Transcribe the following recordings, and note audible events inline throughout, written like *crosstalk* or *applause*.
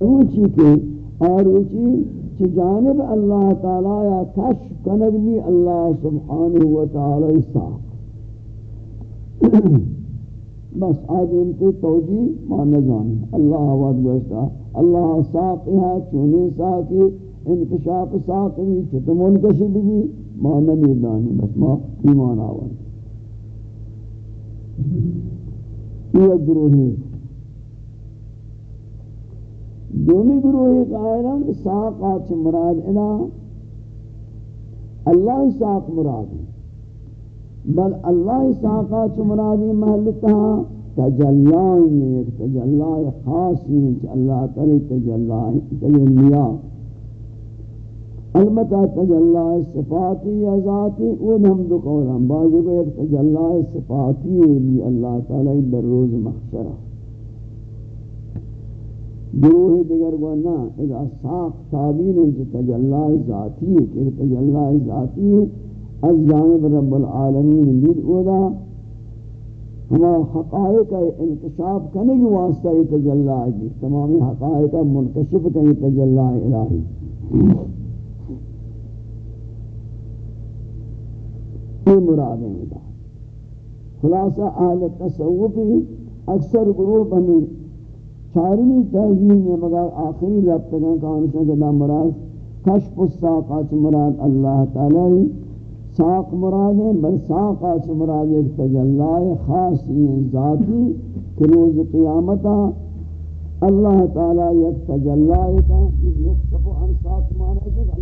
روچی کے آروچی چی جانب اللہ تعالی یا کشف کنگ بھی اللہ سبحانہ وتعالی ساق *coughs* بس آدم کے توجی ما نظام اللہ آواز گوشتا۔ اللہ ساقی ہے، چونے ساقی، انکشاف ساقی چھتا منکشف بھی ما نمی دانی بس ما ایمان آواز یہ گروہی دومی گروہی قائلان ساقا چھ مراد انا، اللہ ساق مراد بل اللہ ساقا چھ مرادی محلتہ ہاں، تجلائیں ایک تجلائیں خاصی ہیں چھ اللہ تعالی تجلائیں تجلیات البتہ تجلائیں صفاتی یا ذاتی، وہ ہم دو قول ہم بعضی کو ایک تجلائیں صفاتی ہے، بھی اللہ تعالی در روز محشرہ۔ گروہ دیگر گونا اذا ساق تابین ہے تجلائیں ذاتی ہے کہ تجلائیں ذاتی ہے از جانب رب العالمین لید اودا ہما حقائق انکشاف کرنے کی واسطہ یہ تجلہ ہے تمامی حقائق منکشف کرنے تجلہ الہی۔ یہ مراد ہے خلاصہ اہل تصوفی اکثر گروہ ہمیں چارمی توجیہ نے مگر آخری ربطگاں کانشاں کے دا مراد کشف الساقات مراد اللہ تعالی ساق مراد ہے، بل ساقات مراد ایک تجلائے خاصی ذاتی کہ روز قیامتا اللہ تعالی یک تجلائے کا یکسف ہم ساق مانا ہے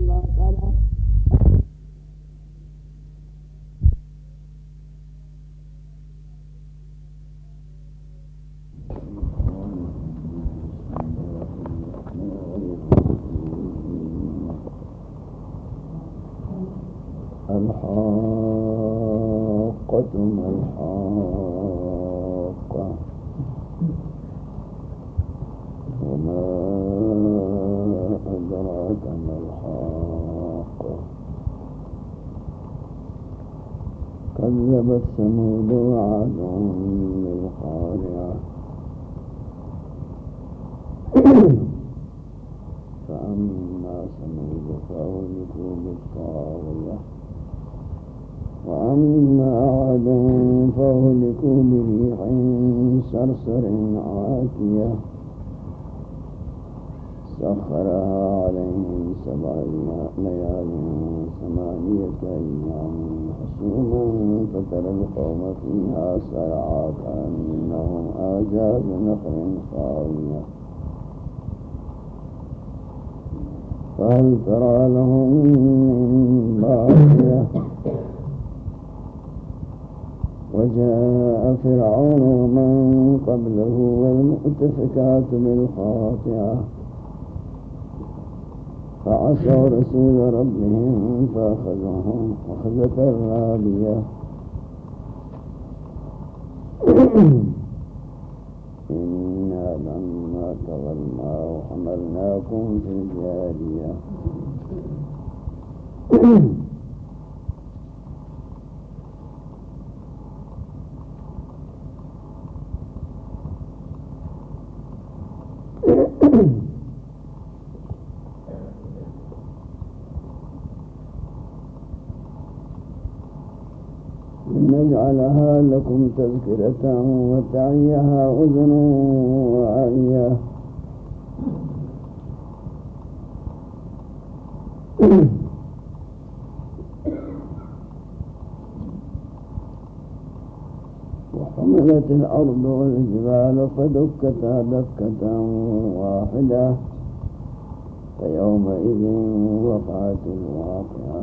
الحاقة ما وما أدراك ما الحاقة كذبت سبع ليال ثمانية أيام حسوما فترى القوم فيها سرعا كأنهم أعجاز نخل خاوية فهل ترى لهم من باقية وجاء فرعون ومن قبله والمؤتفكات بالخاطئة فعصوا رسول ربهم فأخذهم أخذة رابية. إنا لما طغى الماء حملناكم في الجارية. نجعلها لكم تذكرة وتعيها أذن وعية وحملت الأرض والجبال فدكتا دكة واحدة فيومئذ وقعت الواقعة.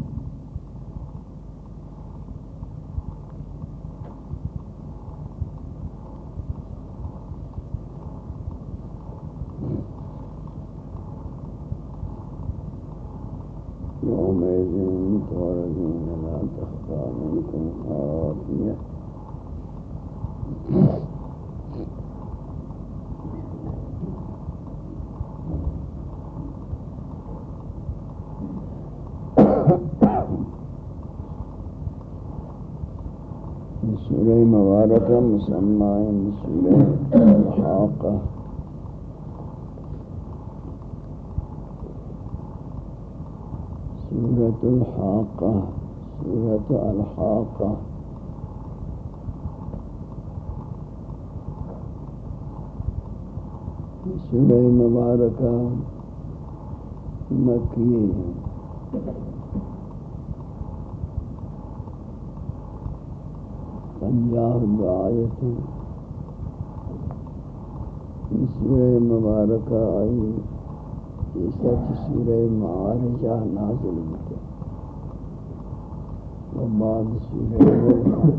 مسمى سورة الحاقة سورة الحاقة سورة الحاقة سورة مباركة مكية پنجاہ دعایت سورہ مبارکہ آئی، یہ سچ سورہ معارجہ نازل ہوتے و بعد سورہ ملکہ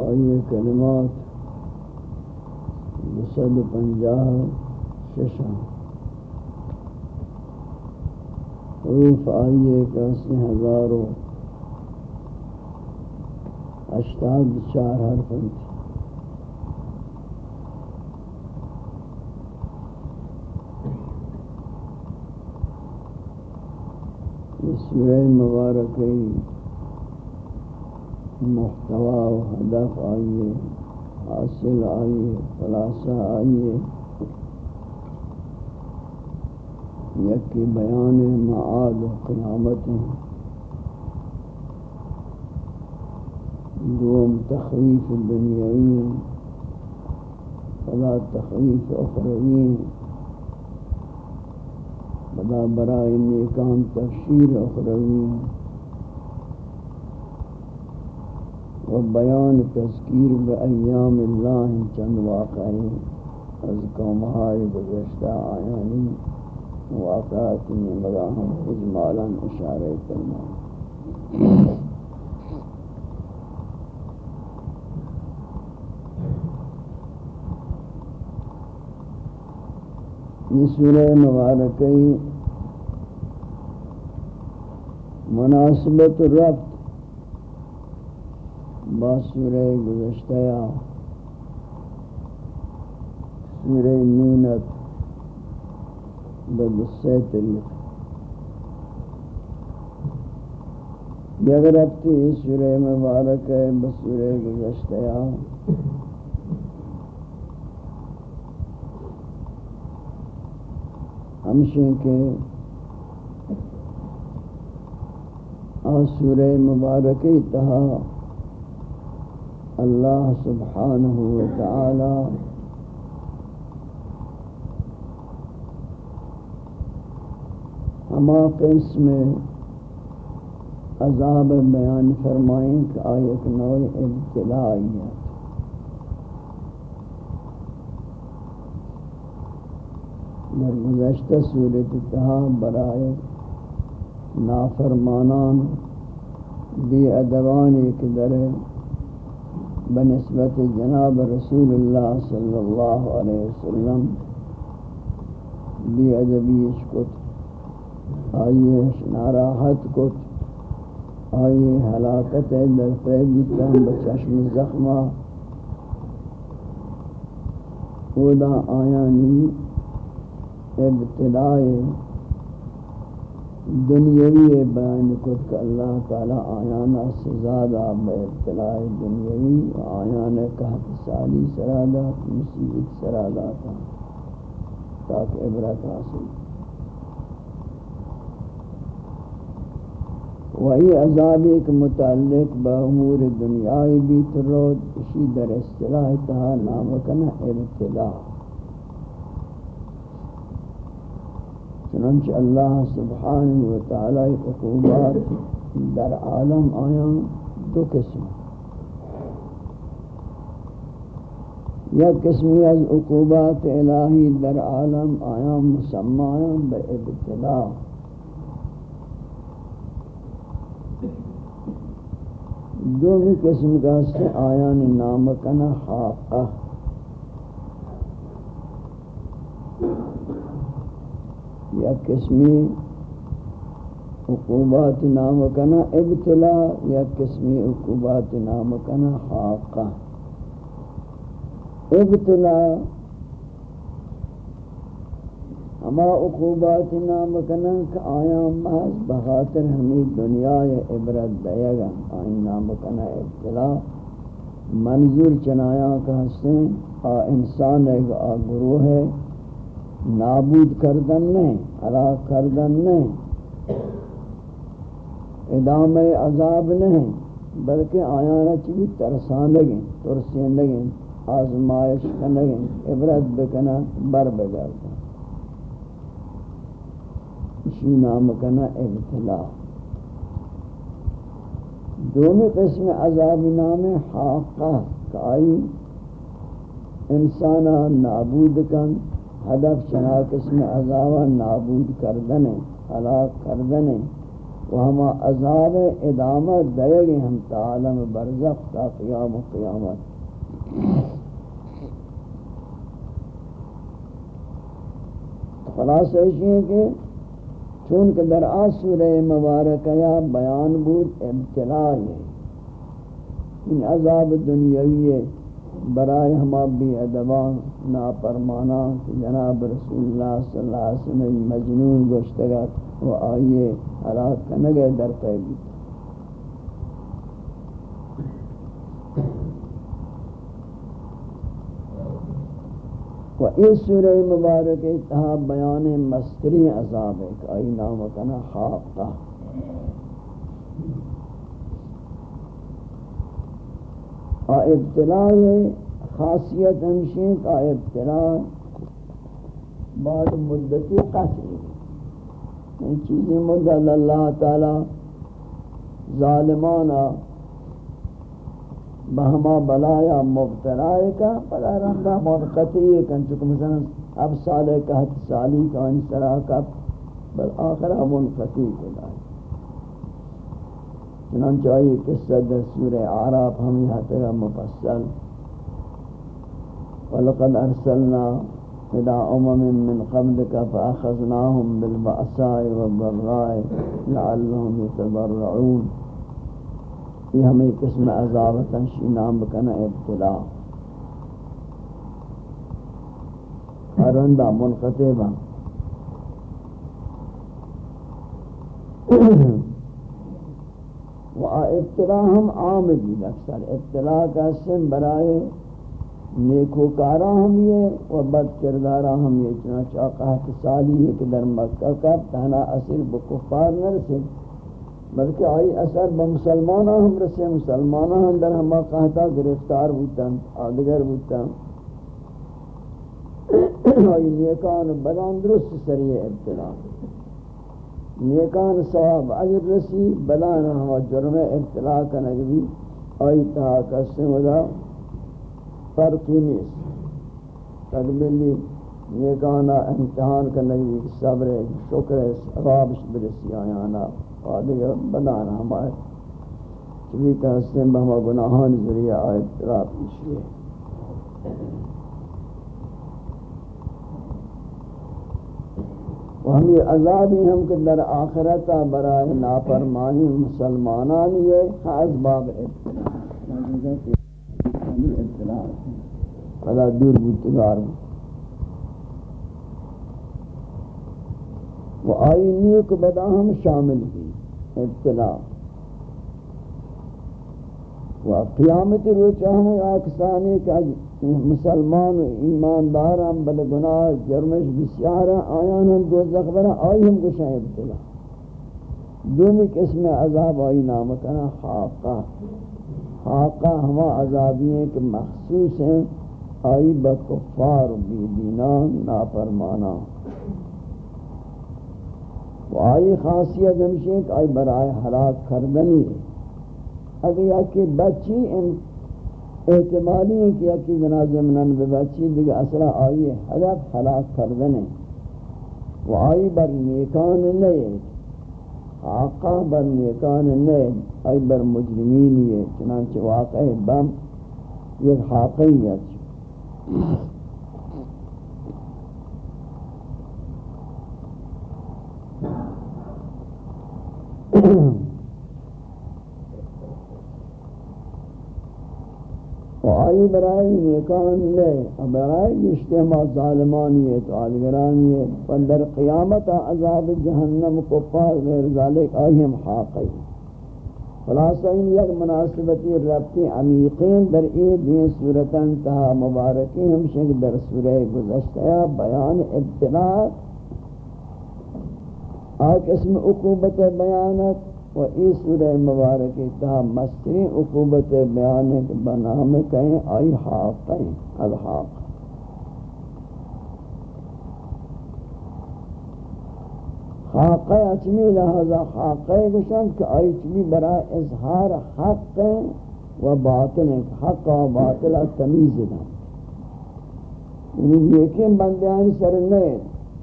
آئی کلمات بسد پنجاہ ششہ حروف آئیے کسی ہزاروں اشتاد چار حرف تھی سورہ مبارکی محتوا و ہدف آئیے، حاصل آئیے، خلاصہ آئیے۔ یکی بیان معاد قیامت دوم تخویف دنیاوی فلا تخویف اخروی بدا برائے نیکان تفشیر اخروی و بیان تذکیر بایام اللہ چند واقعی از قومہائی گزشتہ آیانی۔ واقعات میں مگا ہم اجمالا اشارہ فرما یہ سورہ مبارکی مناسبت ربط با سورہ گزشتہ سورہ نونت۔ بدسے طریق اگر اب تی سورہ مبارک ہے بسورہ گزشتہ ہمشیں کہ آسور مبارک تہا اللہ سبحانہ و تعالی ہما قسم عذاب بیان فرمائیں کہ آیت نوع ابتلائیت در گزشتہ صورت تہا برائے نافرمانان بی ادوان ایک در بنسبت جناب رسول اللہ صلی اللہ علیہ وسلم بی ادبی اشکت آئیے ناراحت کت آئیے ہلاکت در فیدتا بچشم زخمہ اودا آیانی ابتدائی دنیاوی بیان کت کہ اللہ تعالی آیانا سزادہ بے ابتلائی دنیاوی آیانا کہت سالی سرادہ مصیبت سرادہ تھا تاکہ عبرت حاصل۔ وہی عذاب ایک متعلق بامور دنیای بھی ترود اسی در اصطلاح تہا نامکنا ابتلاح چنانچہ اللہ سبحانہ و تعالی عقوبات در عالم آیا دو قسم۔ یا قسمی از عقوبات الہی در عالم آیا مسمایا بے ابتلاء دو بھی قسم کا سے آیان نامکن حاقہ۔ یا قسمی عقوبات نام کنا ابتلا، یا قسمی عقوبات نام کنا حاقہ۔ ابتلا ہما عقوبات نام کنا کہ آیا محض بخاطر ہمیں دنیا عبرت دیا گا آئی نام کنا ابتلا؟ منظور چنایا کہ ہستیں آ انسان ایک آ گروہ ہے نابود کردن نہیں ہلاک کردن نہیں ادام عذاب نہیں بلکہ آیا چیز ترسان لگیں ترسین لگیں آزمائش کنگیں عبرت بکنا بر بگرتا اسی نام کنا ابتلا۔ دونوں قسم عذاب نام حاقہ، کائی انسانا نابود کن، ہدف چنا قسم عذاب نابود کردن، ہلاک کردن، و ہما عذاب ادامہ دے گے ہم تعالم برزخ تا قیام و قیامت۔ خلاص ایسی ہے کہ چونکہ در آسورہ مبارکہ یا بیان بود ابتلائی ان عذاب دنیاوی برائے ہما بی ادبان، ناپرمانا جناب رسول اللہ صلی اللہ علیہ وسلم مجنون گوشتگت و آئیے حلاق کنگے در قیبی و اس سورہ مبارک اتحا بیان مستری عذاب ہے کہ آئی نام کنا خاقہ آ ابتلاء خاصیت ہمشین کا ابتلاء بعد مدتی قتل ان چیزیں مدد اللہ تعالی ظالمانہ بہما بلایا مبتلائے کا پدا رندہ منقطعی کن چکہ مثلا اب سالے کا حد سالی کا آن سرا کا بل آخرہ منقطعی کے لائے چنانچہ آئی قصہ در سورہ عراف ہم یہاں تگا مفصل. وَلَقَدْ أَرْسَلْنَا إِلَىٰ أُمَمٍ مِّن قَبْلِكَ فَأَخَذْنَاهُمْ بِالْبَأْسَاءِ وَالضَّرَّاءِ لَعَلَّهُمْ يَتَضَرَّعُونَ یہ ہمیں قسم عذابتا شی نام بکنا ابتلا ارندہ منقطبہ۔ *clears throat* و ابتلا ہم عام بھی اکثر۔ ابتلا کا سن برائے نیکوکارا ہم یہ و بد کردارا ہم یہ چنانچہ قہت سالی ہے کہ در مکہ کا تہنا اصل بکفار نرسل بلکہ آئی اثر بمسلمانہ ہم رسے مسلمانہ ہم در ہما قہتا گرفتار بوتا آدگر بوتا آئی نیکان بلان درست سریع ابتلا نیکان ثواب عجر رسی، بلان ہما جرم ابتلا کا نگوی آئی تہا کسے ودا فرقی نیس تقبلی نیکانا امتحان کا نگوی صبر، شکر، ثواب برسی آیانا۔ آدھگر بدانا ہمارے چلی کا حسن بہما گناہان ذریعہ آیت ترا پیشی ہے و ہم یہ عذابی ہم کہ در آخرتا برائے ناپرمانی مسلمانان یہ خاص باب ابتلاع فلا دور بودتگار بود و آئی نیک بدا ہم شامل ہیں۔ ابتلا و قیامت روچہ ہم آکسانی کہ مسلمان و ایماندار ہم بل گناہ جرمش بسیار آیان ہم دو زخبر آئی ہم گشاہ ابتلا دومی قسم عذاب آئی نام کنا حاقہ حاقہ ہما عذابی ہیں کہ مخصوص ہیں، آئی بکفار بی دینان ناپرمانا و آئی خاصیت ہمشہ کہ آئی برائے حلاک کردنی ہے۔ اگر یا کہ بچی احتمالی ہے کہ یا کہ جنازہ منن بے بچی دیکھ اصلا آئی حلق حلاک کردنی و آئی بر نیکان نہیں آقا بر نیکان نہیں آئی بر مجرمین ہے۔ چنانچہ واقع بم یک حاقیت و آئی برای نیکان لے برای گشتے ما ظالمانی ہے تو آدگرانی ہے فندر قیامت عذاب جہنم کو پار غیر ذالک آئیم حاقی۔ خلاصہ ان یک مناسبتی ربطی عمیقین در ای دوی صورتا انتہا مبارکی ہم شک در سورہ گزشتہ بیان ابتلاع آک اسم عقوبت بیانت و ای سورہ مبارک تا مستری عقوبت بیان کے بنام کہیں آئی حاق کہیں الحاق خاقہ اچمی لہذا خاقہ گشن کہ آئی چمی برای اظہار حق و باطل حق و باطل تمیز دا یعنی یکیم بندیان سر نہیں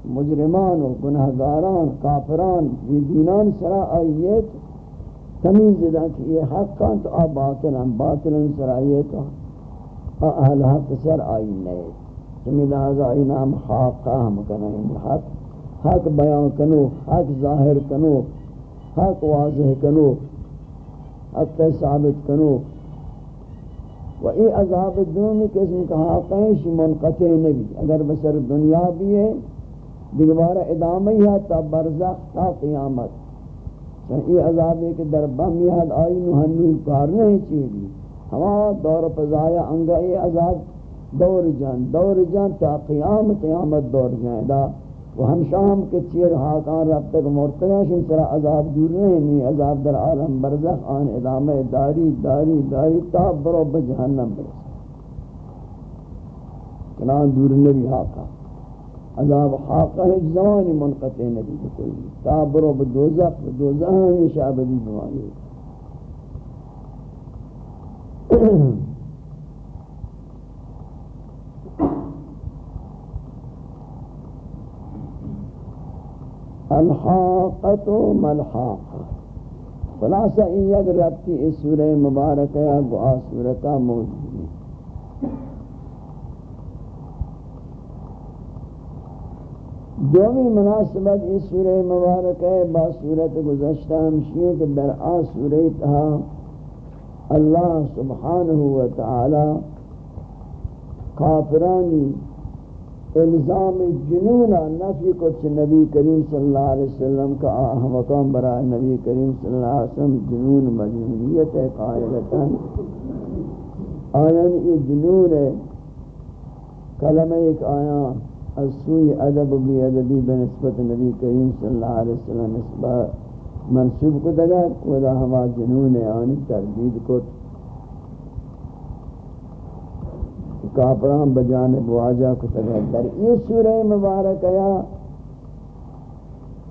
مجرمان و گناہگاران، کافران یہ دینان سرا آئیت تمیز دا کہ یہ حق کان تو آب باطلن. باطلن سر آئیت اہل حق سر آئی نئے سمی لہذا آئی نام حاقہ ہم کنائیں حق حق بیان کنو حق ظاہر کنو حق واضح کنو حق ثابت کنو و ای عذاب دومی قسم کا حقائش منقطع نبی. اگر بسر دنیا بھی ہے دیگوارا ادامہ ہی ہے تا برزخ تا قیامت. یعنی یہ عذاب ہے کہ در بم یہ آئی نوہنو کار نہیں چیزی ہما دور پزایا انگا یہ عذاب دور جان دور جان تا قیام قیامت دور جان دا۔ وہ ہم شام کے چیر حاکان رب تک مرتگا شن سرا عذاب دور نہیں نہیں عذاب در عالم برزخ، آن ادامہ داری داری داری تا برو بجہنم برس۔ کنان دور نبی حاکان۔ عذاب حاقہ ہے زمانی منقطع نبی بکل تابرو بدوزق بدوزق ہمیشہ ابدی بمانی الحاقت و ملحاق خلاصہ این یک ربطی اس سورہ مبارکہ یا گعا سورتا موجود دومی مناسبت اس سورہ مبارک ہے با صورت گزشتہ ہمشیئے کہ در آ سورہ تہا اللہ سبحانہ و تعالی کافرانی الزام جنون نفی کچھ نبی کریم صلی اللہ علیہ وسلم کا مقام برای نبی کریم صلی اللہ علیہ وسلم جنون مجنونیت ہے قائلتا آیان یہ جنون ہے، کلمہ ایک آیان۔ از سوی ادب و بی ادبی بنسبت نبی کریم صلی اللہ علیہ وسلم اس بار منصوب کو دگا ودا ہما جنون آنی تردید کو کافران بجانب واجہ کو دگا در یہ سورہ مبارک آیا،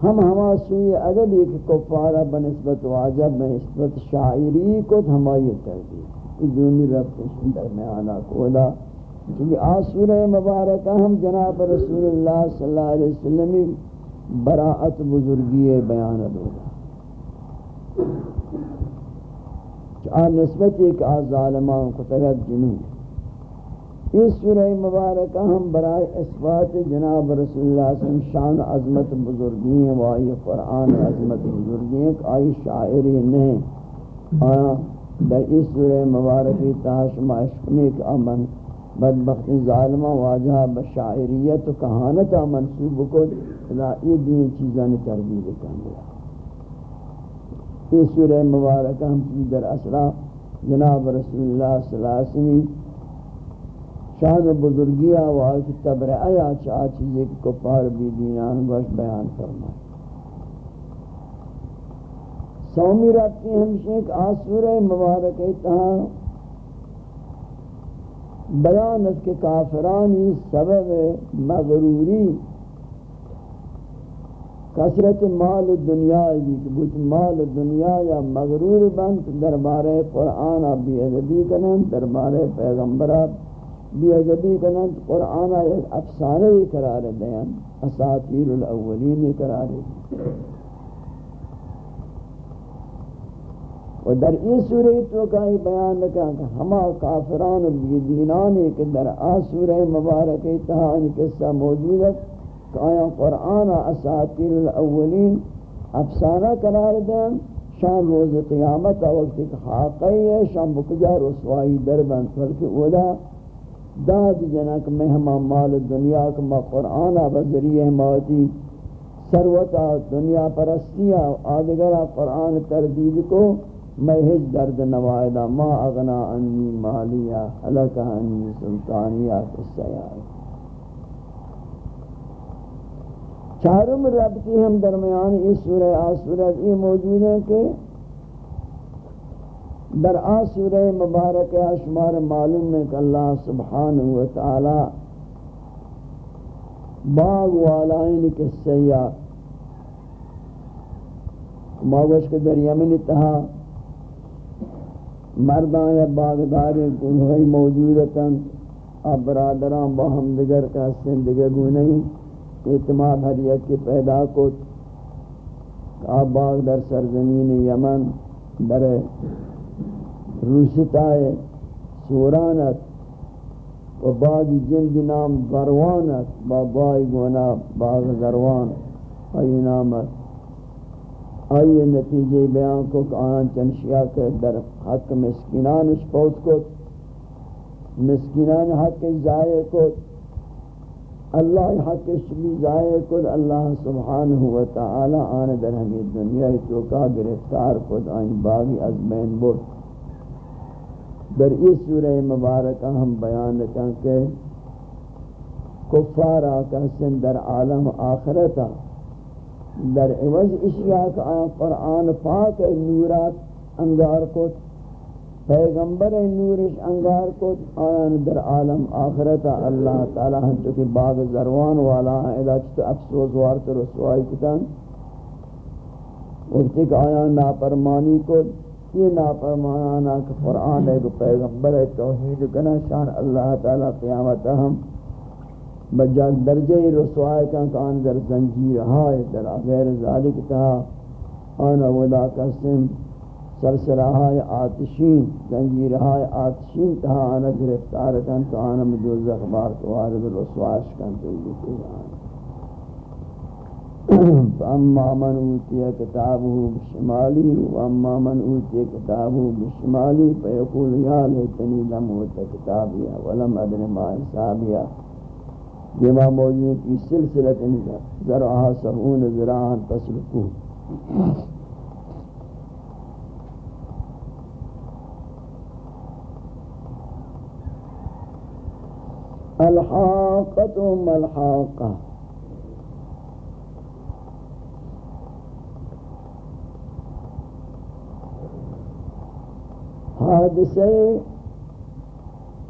ہم ہما سوی ادب ایک کفارہ بنسبت واجہ بنسبت شاعری کو ہمائی تردید یہ دومی رب درمیانہ کو ودا کیونکہ آسورہ مبارکہ ہم جناب رسول اللہ صلی اللہ علیہ وسلم براعت بزرگی بیان دوگا آن نسبت ایک آ ظالمان کو تغد جنون۔ اس سورہ مبارکہ ہم برائے اثبات جناب رسول اللہ صلی اللہ علیہ وسلم شان عظمت بزرگی ہیں، وائی قرآن عظمت بزرگی ہیں، کہ آئی شاعری نہیں۔ آیا، در اس سورہ مبارکی تاش معشقنے کے امن بدبخت ظالمہ واجہ بشاعریت و کہانتا منصوب کو یہ دین چیزاں تربیت کرنے یہ سورہ مبارکہ ہم کی در اسرا، جناب رسول اللہ صلی اللہ علیہ وسلم، شان و بزرگیہ و آئی تبرعیہ چاہ چیزیں کفار بھی دینان گوش بیان فرمائے۔ سومی رکھتی ہمشہ ایک آسورہ مبارک اتہاں بیان اس کے کافرانی سبب مغروری کثرت مال دنیا بھی کہ بوت مال دنیا یا مغرور بند دربار قرآن بی ادبی کنن، دربار پیغمبر بی ادبی کنن قرآن ایک افسانہ قرار دیں اساطیر الاولین قرار دیں و در این سورہ تو کئی بیان لکھا کہ ہما کافران و بیدینانی کہ در آ سورہ مبارک اتحان قصہ موجود ہے کہ آیا قرآن اساتیر الاولین افسانہ قرار دیں شان روز قیامت وقت ایک حاقی ہے شان بکجا رسوائی در بند بلکہ اولا داد جنک مہمہ مال دنیا کما قرآن بذریعہ موتی سروتا دنیا پرستیا آدگرہ قرآن تردید کو میں ہج درد نوائدہ، ما اغنا انی مالیا حلق انی سلطانیہ قصہ چارم رب کی ہم درمیان اس سورہ آسورت یہ موجود ہے کہ در آسورہ مبارک اشمار معلوم ہے کہ اللہ سبحانہ وتعالی باغ والائن کے سیاہ۔ ماغوش کے در یمن اتہا مردان یا باغداری گنہوئی موجودتا، اب برادران با ہم دگر کا سن دگر گنہی اعتماد ہر یک پیدا کو آپ باغ در سرزمین یمن، در روستائے سورانت، و باغی جند نام غروانت با باغ گونا باغ غروان ای نامت۔ آئیے نتیجے بیان کو کہ آن چنشیا کے در حق مسکنان اس پوت کو مسکنان حق ضائع کو اللہ حق شبی ضائع کد اللہ سبحانہ و تعالی آن در ہمیں دنیا تو کا گرفتار کد آئین باغی از بین برد۔ در اس سورہ مبارکہ ہم بیان کن کہ کفارا کہسن در عالم آخرتا در عوض اشیاء کا قرآن پاک نورات انگار کد پیغمبر نورش انگار کو آیان در عالم آخرت اللہ تعالی ہم چونکہ باغ زروان والا ادا چطور افسوس وارت رسوائی کتن۔ وقتی کہ آیان ناپرمانی کو یہ ناپرمانانا کہ قرآن ہے کہ پیغمبر توحید کنا شان اللہ تعالی قیامت ہم بجاک درجہ رسوائی کن کہ آن در زنجیر ہائے در غیر ذالک تہا آنا ودا قسم سلسلہ آتشین زنجیرہ آتشین تہا آنا گرفتار کن تو آنا مدوز اخبار تو آرد رسواش کن تو یہ آنا *clears throat* فاما من اوتی کتابه بشمالی واما من اوتی کتابه بشمالی فیقول یا لیتنی لم اوت کتابیا ولم ادن ما حسابیا. جمع موجود کی سلسلت ذرعہ سبون ذراعان تسلکو الحاقت ملحاقہ۔ حادثے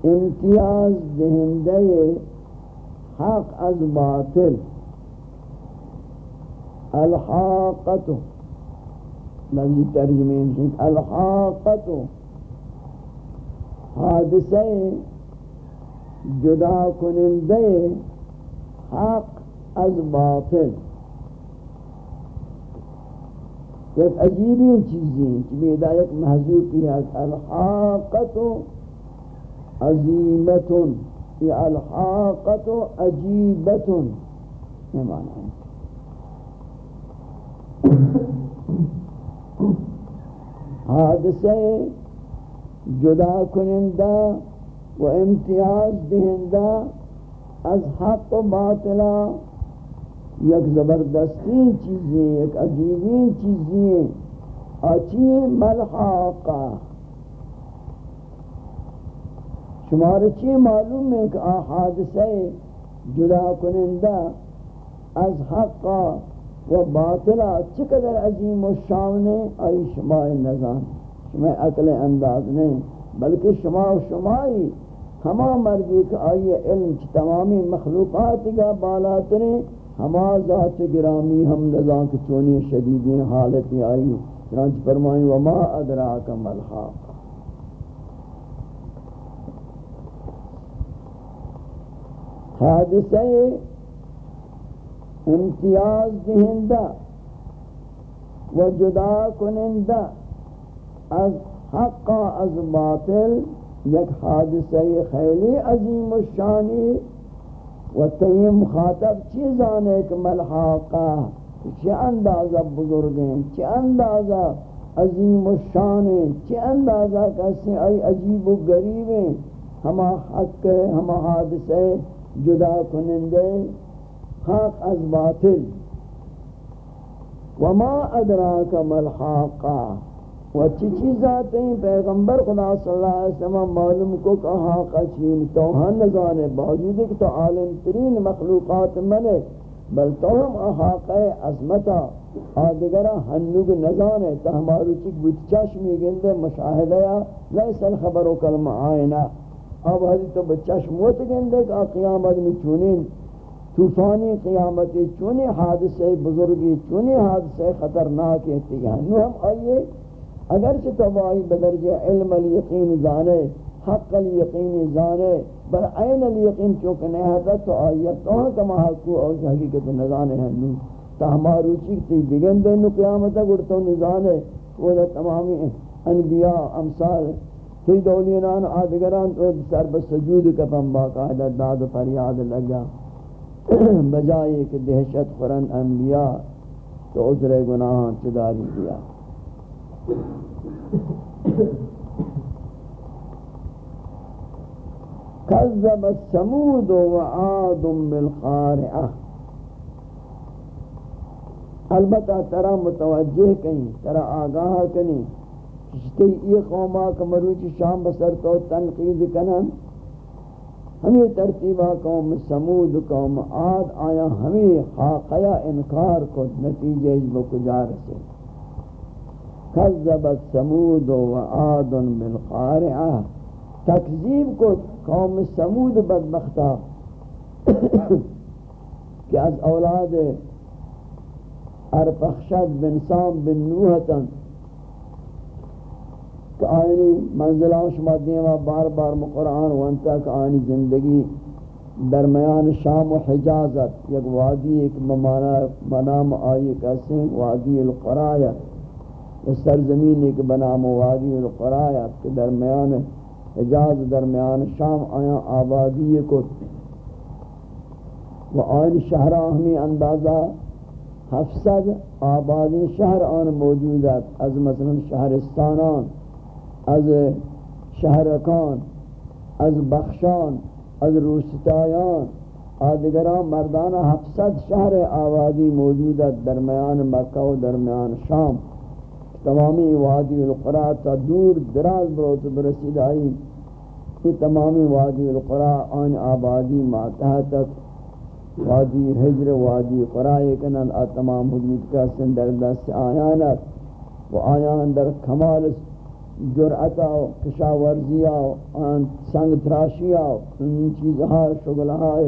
امتیاز دہندے حق از باطل. الحاقتو لفظی ترجمه میشید الحاقتو حادثه جدا کننده حق از باطل. یک عجیبی چیزی ہیں کہ بیدا یک محضور کی ہے الحاقت یہ الحاقت عجیبت یہ معنی ہے۔ حادثے جدا کنندہ و امتیاز دہندہ از حق و باطلا یک زبردستی چیزیں ایک عجیبی چیزیں اچھی ملحاقہ۔ شمار چی معلوم ہے کہ حادثہ جدا کنندہ از حق و باطلا چقدر عظیم و شان ہے، آئی شما نظام شما عقل انداز نہیں، بلکہ شما و شمائی ہما مردی کہ آئیے علم کی تمامی مخلوقات کا بالا ترے ہما ذات گرامی ہم نظام کی چونی شدیدین حالتی آئی چنانچہ فرمائیں، وما ادراک ملحاق حادثہ امتیاز دہندہ و جدا کنندہ از حق از باطل یک حادثہ خیلی عظیم الشانی و تیم مخاطب چیزانے کہ ملحاقہ چی اندازہ بزرگ ہیں چی اندازہ عظیم و ہیں چی اندازہ کسی ای عجیب و غریب ہیں ہما حق ہے، ہما حادثے جدا کنندے حق از باطل. وما ادراک ملحاقہ و چی چیزات ہیں پیغمبر خدا صلی اللہ علیہ وسلم معلوم کو کہا قچین تو ہن نظانے باوجود کہ تو عالم ترین مخلوقات منے بل تو ہم احاق عظمتا. آدگرہ ہنوگ نظانے تو ہمارو چک بوت چشمی گندے مشاہدہ لیس الخبر و کلم آئینہ. اب حضرت تو بچشم موت گندے کہ قیامت میں چونین طوفانی قیامت چونی حادثے بزرگی چونی حادثے خطرناک ہیں نو ہم آئیے۔ اگرچہ تو وائی بدرجہ علم الیقین زانے، حق الیقین زانے، بل عین الیقین چونکہ نہیں ہوتا تو آیت تو ہاں کما حقو اور حقیقت نزانے ہیں نو۔ تا ہمارو چیکتی بگن دے نو قیامتا گڑتو نزانے وہ تمامی انبیاء، امثال تی دولینان آدگران تو سر بسجود کپن باقاعدہ داد فریاد لگا۔ *clears throat* بجائے کہ دہشت خورن انبیاء تو عذر گناہاں چداری دیا۔ *clears throat* كذب الثمود وعاد بالقارعة البتہ ترا متوجہ کہیں ترا آگاہ کنی کشتی یہ قومہ کمروچ شام بسر تو تنقید کنن، ہمیں ترتیبہ قوم سمود، قوم عاد آیا، ہمیں خاقیہ انکار کو نتیجہ بکجار سے۔ كذبت سمود و وعاد بالقارعة تکذیب کو قوم سمود بدبختہ کہ از اولاد ارپخشد بن سام بن نوحتن کہ آئینی منزلان شما دیما بار بار مقرآن وانتا کہ آئینی زندگی درمیان شام و حجازت، یک وادی ایک منام آئی کسی وادی القرآیہ اس سرزمین ایک بنا موادی القرائیت کے درمیان حجاز، درمیان شام آیا آبادی کو و آن شہرہ ہمیں اندازہ حفصد، آبادی شہر آن موجود ہے۔ از مثلا شہرستانان از شہرکان، از بخشان، از روستایان، آدگران، مردان حفصد شہر آبادی موجود ہے درمیان مکہ و درمیان شام. تمامی وادی القرا تا دور دراز بروت برسید آئی یہ تمامی وادی القرا آن آبادی ماتحت وادی حجر وادی قرآ کنن آ تمام حدود کا سندر دست آیانت و آیان در کمال جرعتا و کشاورزیا و آن سنگ تراشیا و ان چیزها شغلها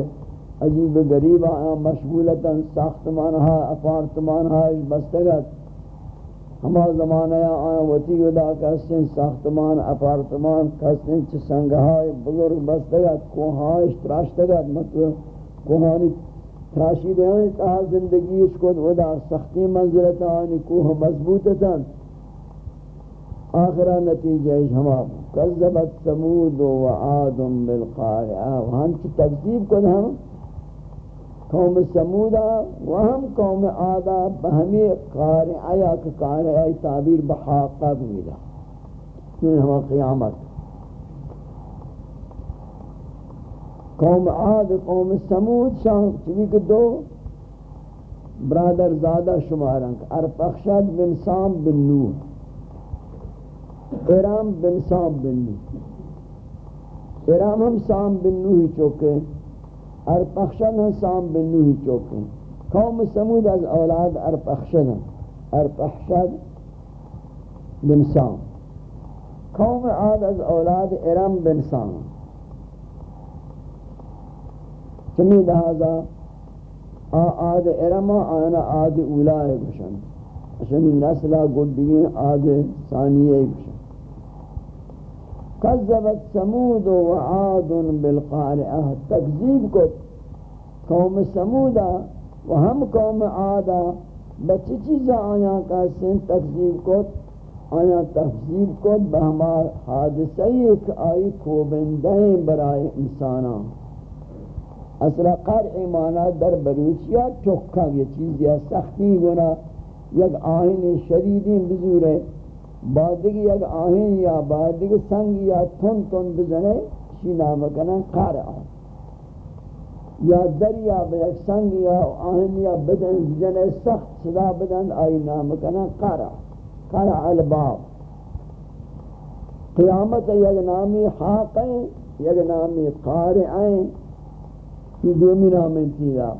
عجیب غریب آیان، مشغولتا ساختمانها اپارتمانها بستگت. ہما زمانہ آیا وطی ودا کسن ساختمان، اپارتمان کسن چھ سنگہائی بزرگ بستگت کوہاش تراشتگت. مطلب کوہانی تراشی دے آنی تاہا زندگی اس ودا، سختی منزلت آنی کوہ مضبوطتا آخرہ نتیجہ اس ہما کذبت سمود و عاد بالقارعہ۔ وہاں چھ تکذیب کو ہم؟ قوم سمودا و ہم قوم آدا بہمی قارعہ کہ قارعہ تعبیر بحاقہ بمیدہ یہ ہم قیامت۔ قوم عاد، قوم سمود شاہ چوی کہ دو برادر زادہ شمارنک ارپخشد بن سام بن نوح۔ ارام بن سام بن نوح ارام ہم سام بن نوحی چوکے ارپخشن ہم سام بن نوحی چوکیں قوم سمود از اولاد ارپخشن ارپخشد بن سام قوم عاد از اولاد ارم بن سام چمی لہذا آد ارم آنا آد اولائے بشن اشمی نسلہ گڑھیں آد ثانیے بشن كذبت ثمود وعاد بالقارعة تكذيب كت قوم ثمودا وهم قوم عادا بچی چیزا آیا کا سن تکذیب کت آیا تفضیب کت بہما حادثہ ایک آئی کوبندہیں برائے انسانا۔ اصلا قرع مانا در بروچیا چکا یہ چیز یا سختی گنا یک آئین شدیدین بزور ہے۔ بادگی یک آہین یا بادگی سنگ یا تن تن بزنے شی نام کنن؟ قارع یا دریا بیک سنگ یا آہین یا بدن بزنے سخت صدا بدن آئی نام کنن؟ قارع قارع الباب. قیامت یک نامی حاقیں یک نامی قارعیں یہ دومی نام انتیزا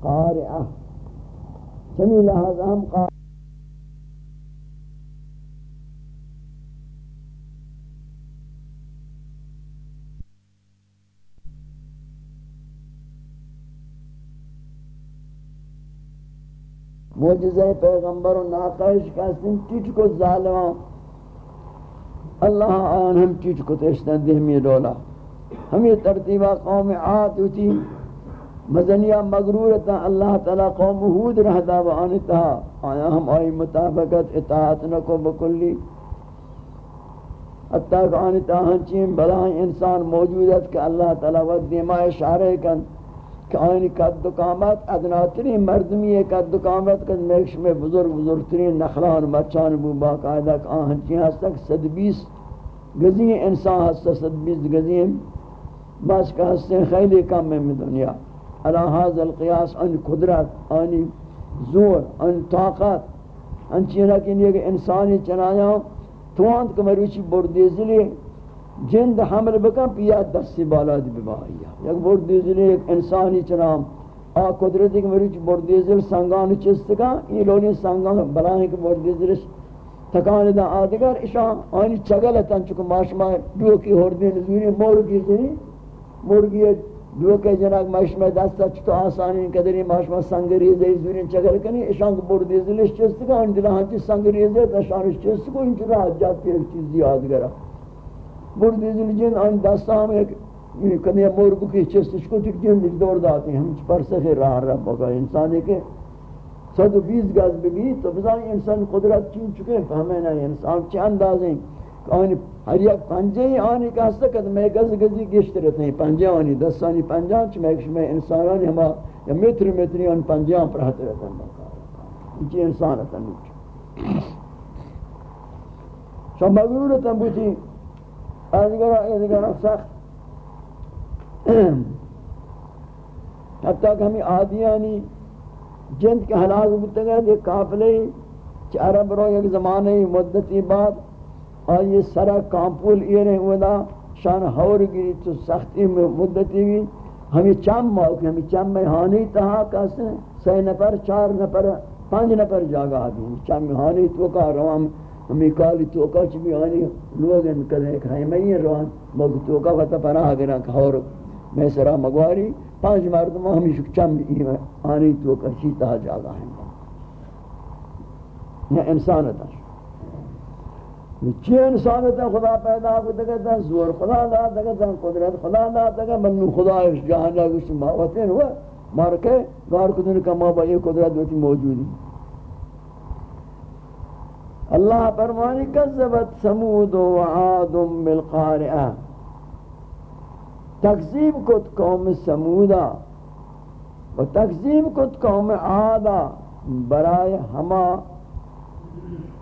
قارعہ چمی لحاظ ہم قارعہ معجزہ پیغمبر و ناقائش کہستن ٹیٹ کو ظالمان اللہ آن ہم ٹیٹ کو تشتن دہمی دولا ہمیں ترتیبہ قوم عاد ہوتی۔ مزنیہ مغرورتا اللہ تعالی قوم حود رہتا و آنتا آیا ہم آئی مطابقت، اطاعت نکو بکلی۔ حتیٰ کہ آنتا ہنچین بلائیں انسان موجود ہے کہ اللہ تعالی و دیمہ اشارے کن۔ کہ آئینی قد قامت ادناتری مردمی قد قامت کد میکش میں بزرگ، بزرگترین نخلان، بچان بو، باقاعدہ کہ آہن چی ہستا کہ صد بیس گزین انسان ہستا صد بیس گزین بس کہ ہستے خیلی کم میں دنیا۔ علا حاضر القیاس ان قدرت آنی زور ان طاقت۔ ان چینا کہ انسانی چنایا تواند کمروچی بردیزلی جند حمل بکن پیا دستی بالا دی بباہیا یک بردیزل ایک انسانی چنام. آ قدرتی کہ مریچ بردیزل سنگان چستکا یہ لولی سنگان بلاہیں کہ بردیزل تکان دا آدگر. اشان آنی چگلتن چکو ماشما دوکی ہوردی نزوری مورگی زنی. مورگی دوکی جناک ماشما دستا چکو آسانی قدری ماشما سنگری زی زوری چگل کنی. اشان کہ بردیزل چستکا آنی دلہاں سنگری زی تشانش چستکو انچو را حجات کی ایک چیز یادگرہ بردی جن ان دستام ایک یعنی کنے مورگ کی چستش کو تک جن دور داتے ہم پر سخے راہ رہا بگا انسانی کے صد و گز بگی تو بزانی انسان قدرت چین چکے فہمیں نا انسان چی اندازیں آنی ہر یک پنجے ہی آنی کا ہستا کہ میں گز گزی گشت رہتے ہیں۔ پنجے آنی، دس آنی، پنجے آنی میں کش میں انسانانی ہما یا متر متری آنی پنجے آن پر ہتے رہتے ہیں چی انسان رہتا نیچے شو مغرور رہتا بوتی ادگر ادگر سخت. *clears throat* حتیٰ کہ ہمیں آدیانی جنت کے حلاق بودتے گئے یہ قافلے چھ عرب رو یک زمانے مدتی بعد آئیے سرا کامپول ایرے ہوئے شان حور گری تو سختی میں مدتی بھی ہمیں چم موقع ہمیں چم میں ہانی تہا کسے سی نفر چار نفر پانچ نفر جاگا آدھی چم ہانی تو کا روام ہمیں کالی توکا چی بھی آنی لوگ ان کدھے ایک حیمئی روان۔ مگ توکا وطا پناہ گرا کھور میں سرا مگواری۔ پانچ مردمہ ہمیں شک چم بھی آنی توکا چیتا جاگا ہے یہ انسانتا چی انسانتا خدا پیدا کو دکتا زور خدا دا دکتا قدرت خدا دا دکتا منو خدا اس جہاں دا گوشت ماواتین ہوا۔ مارکے، گار کدن کا ماں با یہ قدرت ہوتی موجودی اللہ فرمانی کذبت سمود و عاد بالقارعہ۔ تقسیم کت قوم سمودا و تقسیم کت قوم عادا برائے ہما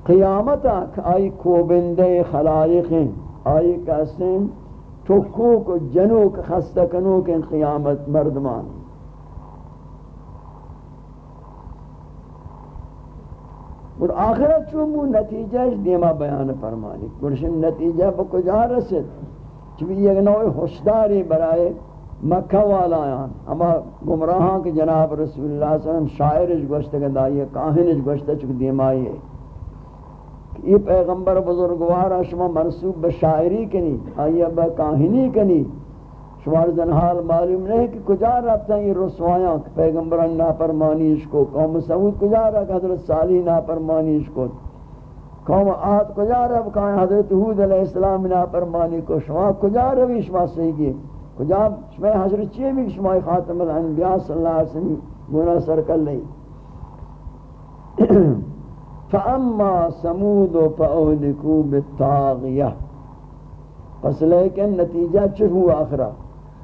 قیامتا آئی کوبندے خلائق ہیں آئی کسیم چکوک و جنوک خستکنوک قیامت مردمان۔ اور آخرت چون نتیجہ اس دیما بیان فرمانی۔ گرشن نتیجہ پا کجا رسد چوی یک نوع حسداری برائے مکہ والا آیان۔ اما گمراہاں کے جناب رسول اللہ صلی اللہ علیہ وسلم شاعرش گوشت گدا یہ کاہنش گوشت چک دیمائی ہے یہ پیغمبر بزرگوارا شما مرسوب بشاعری کنی آئیہ بکاہنی کنی۔ شمار زنحال معلوم نہیں کہ کجا رابطہ یہ رسوایاں پیغمبران ناپرمانیش کو، قوم سعود کجا رابطہ حضرت صالح ناپرمانیش کو، قوم آت کجا رابطہ حضرت حود علیہ السلام ناپرمانی کو، شما کجا روی شما صحیح کی کجا شما حضرت چیئے بھی شما خاتم الانبیاء صلی اللہ علیہ وسلم گناہ سر کر لئی؟ *coughs* فَأَمَّا سَمُودُ فَأُهْلِكُوا بِالطَّاغِيَةِ، پس لیکن نتیجہ چھو ہوا آخرہ؟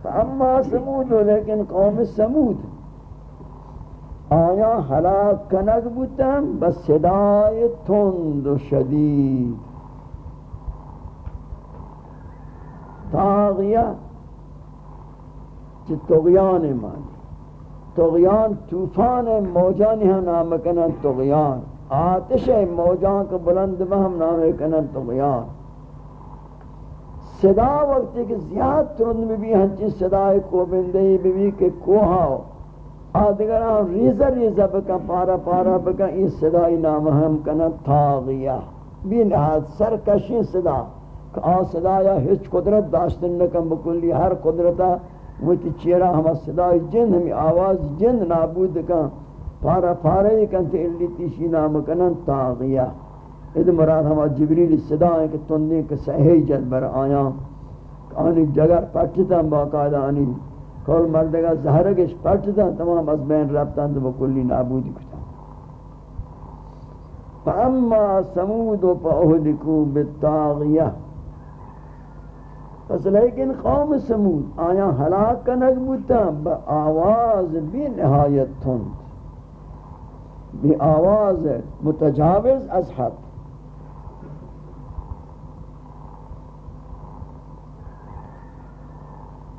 فاما سمود لیکن قوم سمود آیا ہلاک کنگ بودن؟ بس صدای تند و شدید. تاغیہ چی تغیان مانی تغیان توفان موجان ہم نام کنن تغیان آتش موجان کا بلند بہم نام کنن تغیان صدا وقت کہ زیاد ترند میں بھی ہنچی صدای کو بندہی بھی کہ کوہا ہو آدھگر ہم ریزہ ریزہ بکا، پارا پارا بکا اس صدای نام ہم کنن تاغیہ۔ بھی نہاد سرکشی صدا۔ کہ آ صدا یا ہچ قدرت داشتن نکم بکلی، ہر قدرتا وہ تی چیرا ہما صدای جن، ہمی آواز جن نابود کن۔ پارا پارا ہی کن تی تیشی نام کنن تاغیہ۔ اد مراد ہما جبریل صدا ہے کہ تندی کہ صحیح جد بر آیا آنی جگر پٹتا باقاعدہ آنی کول مردگا زہرگش پٹتا تمام از بین ربتا تو بکلی نابودی کتا فاما سمود فاہدکو بالتاغیہ پس لیکن قوم سمود آیا ہلاک کنک بوتا با آواز بھی نہایت تھند بھی آواز متجاوز از حد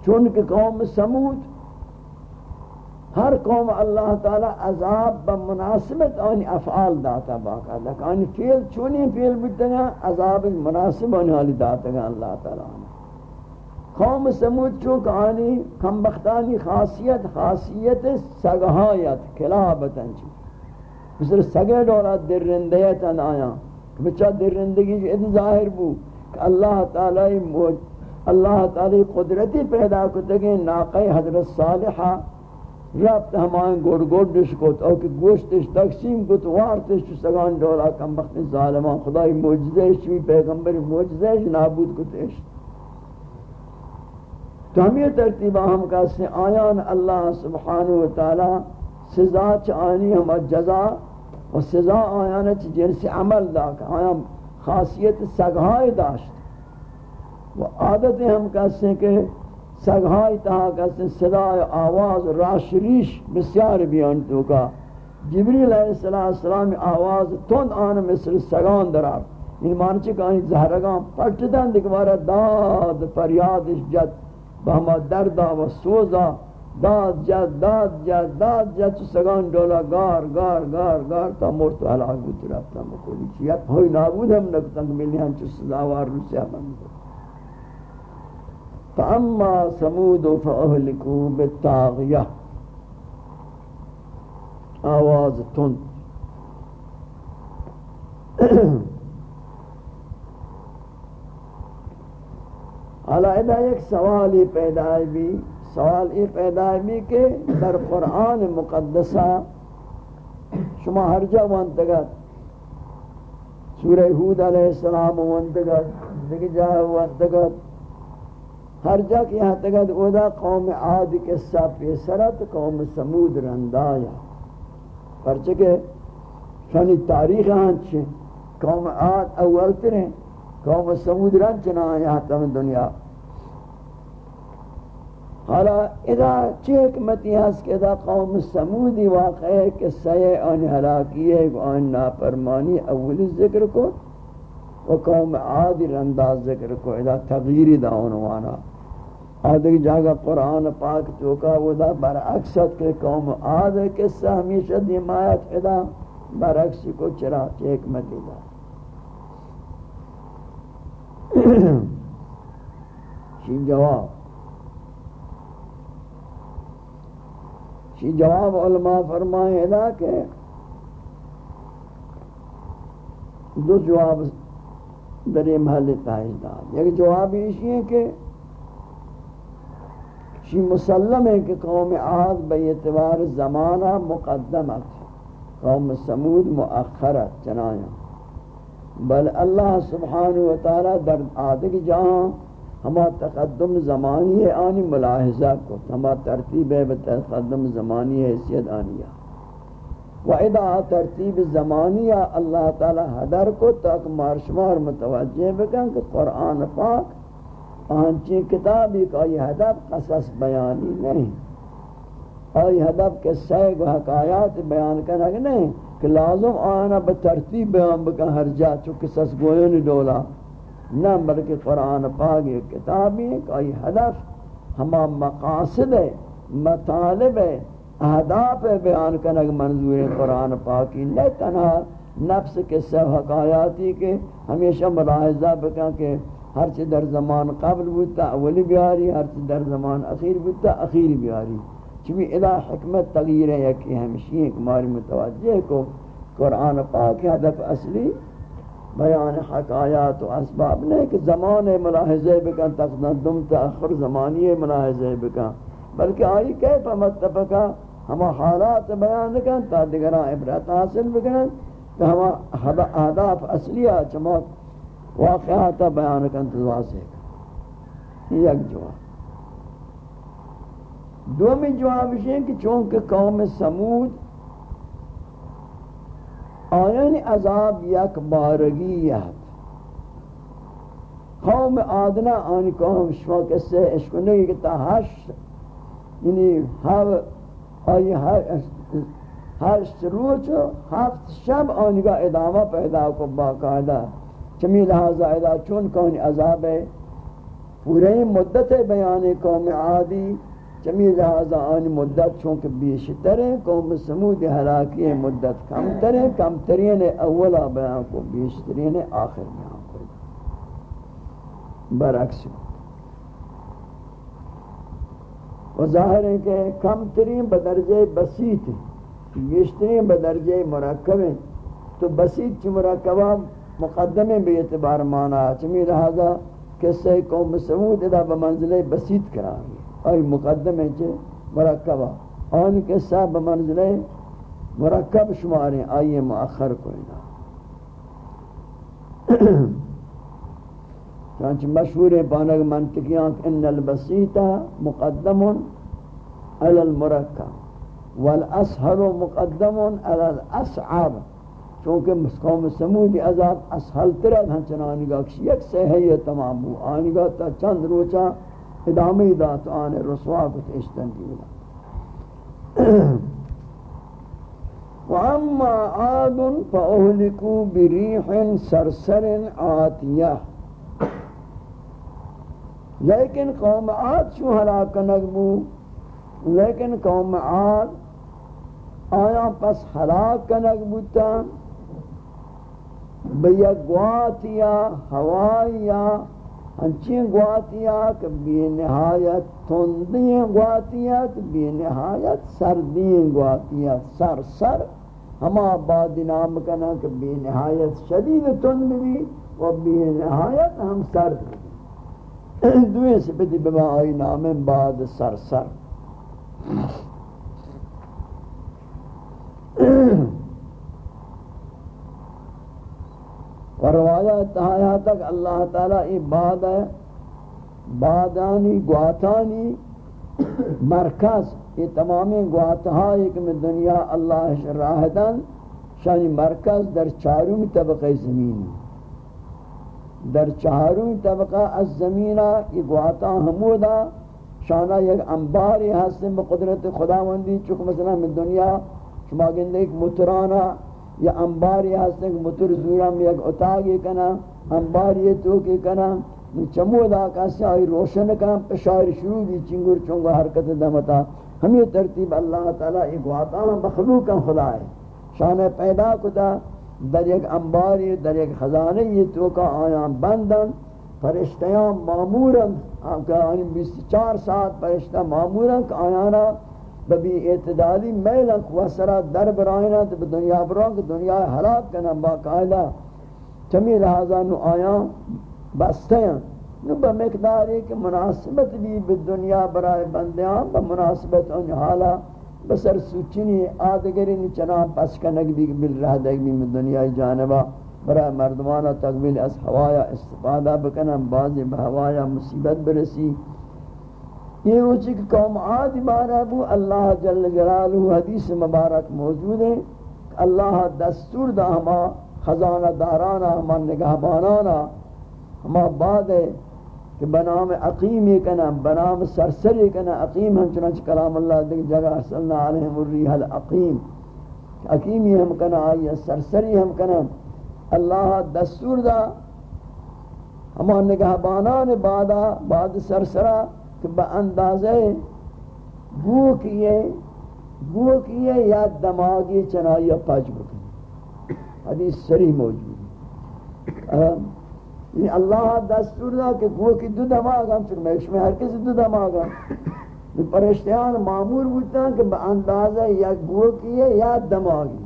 چونکہ قوم سمود، ہر قوم اللہ تعالی عذاب بمناسبت آنی افعال داتا باقا۔ آنی فیل چونی فیل بودتا عذاب مناسب آنی حالی داتا گا اللہ تعالی آنی۔ قوم سمود چونکہ آنی کمبختانی خاصیت خاصیت سگہایت کلابتن چی۔ مثل سگہ دولت در رندیتن آیا بچہ در رندگی جو جی ظاہر بو کہ اللہ تعالی موج اللہ تعالی قدرتی پیدا کرتے گئے ناقی حضرت صالحہ ربط ہمان گوڑ گوڑ دش کت او کہ گوشتش تقسیم کت وارتش سگان دولا کم وقت ظالمان خدای موجزش بھی پیغمبر موجزش نابود کتش۔ تو ہم یہ ترتیبہ ہم کہتے ہیں آیان اللہ سبحانہ وتعالی سزا چانی ہم جزا و سزا آیان چ جنس عمل دا، آیان خاصیت سگہائی داشت۔ و عادت ہم کہتے ہیں کہ سگھائی تہا کہتے ہیں صدا آواز راشریش بسیار بیان تو کا۔ جبریل علیہ السلام آواز تون آن مثل سگان درار ان یعنی مانچے کہ زہرگان پٹدن دکھوارا داد فریادش جد۔ بہما دردا و سوزا۔ داد جد داد جد داد جد چو سگان ڈولا گار گار گار گار تا مرتو حلاق بود رفتا مکولی چی اب ہوئی نابود ہم نکتا کہ ملی ہم چو سزاوار روسیا بند فاما سمود فاهلكوا بالطاغيه آواز تند. حالا ادا ایک سوالی پیدا بھی، سوال یہ پیدا بھی کہ در قرآن مقدسہ شما ہر جا وانتگت سورہ حود علیہ السلام وانتگت دیکھ جا وانتگت ہر جا کہ یہاں تک اودا قوم عاد کے ساتھ پیسرت قوم سمود رندایا۔ پرچکہ شانی تاریخ ہاں قوم عاد اول تریں قوم سمود رند چنا یہاں تم دنیا۔ حالا ادا چی حکمتی ہے کہ ادا قوم سمودی واقع ہے کہ سیئے آن حلاکی ہے، آن ناپرمانی اولی ذکر کو، و قوم عاد رنداز ذکر کو، ادا تغییری دا عنوانا آدھے جاگا قرآن پاک چوکا وہ دا برعکست کے قوم عاد قصہ ہمیشہ دیمایت ادا، برعکس کو چرا چیک مدی دا شی جواب۔ شی جواب علماء فرمائے ادا کہ دو جواب در محل تائج داد ایک جواب یہ ہے کہ شی مسلم ہے کہ قوم عاد بے اعتبار زمانہ مقدمت قوم سمود مؤخرت چنایا بل اللہ سبحانہ وتعالی در عاد کی جہاں ہما تقدم زمانی ہے، آنی ملاحظہ کو، ہما ترتیب ہے، تقدم زمانی حیثیت آنیہ و ادا ترتیب زمانیہ اللہ تعالی حدر کو تک مارشمار متوجہ بکن کہ قرآن پاک آنچی کتابی کا یہ حدب قصص بیانی نہیں، آئی حدب کے سیگ و حقایات بیان کرنا کہ نہیں، کہ لازم آنا بترتیب بیان بکن ہر جا چو قصص گوئن ڈولا۔ نہ بلکہ قرآن پاک ایک کتاب ہے کوئی ہدف ہما مقاصد ہے، مطالب ہے، اہداف بیان کنگ منظور قرآن پاکی نہیں، تنہا نفس کے سب حقایاتی کے ہمیشہ ملاحظہ بکا کہ ہر چی در زمان قبل بودتا اولی بیاری، ہر چی در زمان اخیر بودتا اخیر بیاری۔ چونکہ الہ حکمت تغییر ہے، یکی ہمشی ایک ماری متوجہ کو قرآن پاک ہدف اصلی بیان حقایات و اسباب نہیں کہ زمان ملاحظہ بکن تقدم تاخر زمانی ملاحظہ بکن۔ بلکہ آئی کیف متفقہ، ہما حالات بیان کن تا دیگران عبرت حاصل بکنن کہ ہما اہداف اصلیہ، چما واقعات بیان کن تو واضح کن. یک جواب. دومی جواب ہے کہ چونکہ قوم سمود آیان عذاب یک بارگی ہے قوم آدنا آنی قوم شما کسے اشکنگی کہ تا ہشت یعنی ہر آئی ہر ہشت روچ ہفت شب آنگا ادامہ پیدا کو باقاعدہ چمی لہذا ادا چون کون عذاب ہے؟ پورے مدت بیان قوم عادی چمی لہذا آن مدت چونکہ بیشتر ہے قوم سمود حلاکی مدت کم تر ہے کم ترین اولا بیان کو، بیشترین آخر بیان کو۔ برعکس و ظاہر ہے کہ کم ترین بدرجہ بسیط ہے بیشترین بدرجہ مرکب۔ ہیں تو بسیط چی مرکبہ مقدمے بے اعتبار مانا چمی لہذا قصہ قوم سمود ادا بمنزلہ بسیط کرا آئی مقدمے چی مرکبہ۔ آن قصہ بمنزلہ مرکب شماریں آئیے مؤخر کوئنا چانچہ مشہور ہے پانک منطقیاں ان البسیطہ مقدم علی المرکب والاسحل مقدم علی الاسعب۔ چونکہ قوم سمودی عذاب اسحل ترد ہنچنانی گا یک سے ہے یہ تمام بو آنی گا تا چند روچا ادامی دا تو آنے رسوا کت اشتن کی بلا *clears throat* وَأَمَّا عَادٌ فَأُهْلِكُوا بِرِيحٍ سَرْسَرٍ عَاتِيَةٍ لیکن قوم عاد شو ہلاک نگبو لیکن قوم عاد آیا پس ہلاک نگبوتا بیا گواتیا، ہوائیا ہنچین گواتیا کہ بی نہایت تندین گواتیا، کہ بی نہایت سردین گواتیا، سر سر، ہما بعد نام کنا کہ بی نہایت شدید تند بھی و بی نہایت ہم سرد بھی۔ *coughs* دوئے سپتی بما آئی نام بعد سر سر۔ *coughs* و روایت تک اللہ تعالیٰ ای بعد ہے بعدانی گواتانی، مرکز، یہ تمامی گواتہائی کہ میں دنیا اللہ شراہدن شانی مرکز در چاروں طبقہ زمین در چہاروں طبقہ از زمینہ یہ گواتا حمودا شانہ یک انباری حسن بقدرت خداوندی چک مثلا من دنیا، شما گندے ایک مترانا یا انباری حسن متر زورا میں یک اتاگی کنا انباری توکی کنا چمودا کسی آئی روشن کنا پشار شروع بھی چنگر چونگا حرکت دمتا. ہمیں ترتیب اللہ تعالی ایک گواتا مخلوقا خدا ہے شانہ پیدا کتا، در یک انباری، در یک خزانه یہ تو کا بندن. فرشتیان معمورن کہ آنی بیس چار ساعت فرشتہ معمورن کہ آیانا ببی اعتدالی میلن وسرا در برائنا تو دنیا بران کہ دنیا حلاک کنا باقاعدہ چمی لحاظا نو آیا بستیاں نو بمقداری کہ مناسبت بھی بالدنیا برائے بندیاں بمناسبت ان حالا بسر سوچنی آدگری نی چنان پس کنگ بھی بل رہ دیگ بھی دنیا جانبا۔ برای مردمانا تقبیل از ہوایا استفادہ بکنم، بعضی بہوایا مصیبت برسی۔ یہ روچی کہ قوم عاد بارہ بو اللہ جل جلالہ حدیث مبارک موجود ہے اللہ دستور دا ہما، خزانہ دارانا، ہما نگہبانانا ہما بعد ہے کہ بنام عقیم یہ کنا، بنام سرسر یہ کنا، عقیم ہم چنانچہ کلام اللہ دیکھ جگہ صلی علیہم الریح العقیم۔ عقیم یہ ہم کنا، آئی سرسر یہ ہم کنا۔ اللہ دستور دا اما نگاہ بانان بعد سرسرا کہ با اندازے گو کیے گو کیے یا دماغی چنائی پاج بکن حدیث سری موجود یعنی اللہ دستور دا کہ گو کی دو دماغ ہم چکہ میں اس ہر کسی دو دماغ ہم۔ پرشتیان معمول بودتا کہ با اندازہ یا گو کیے یا دماغی۔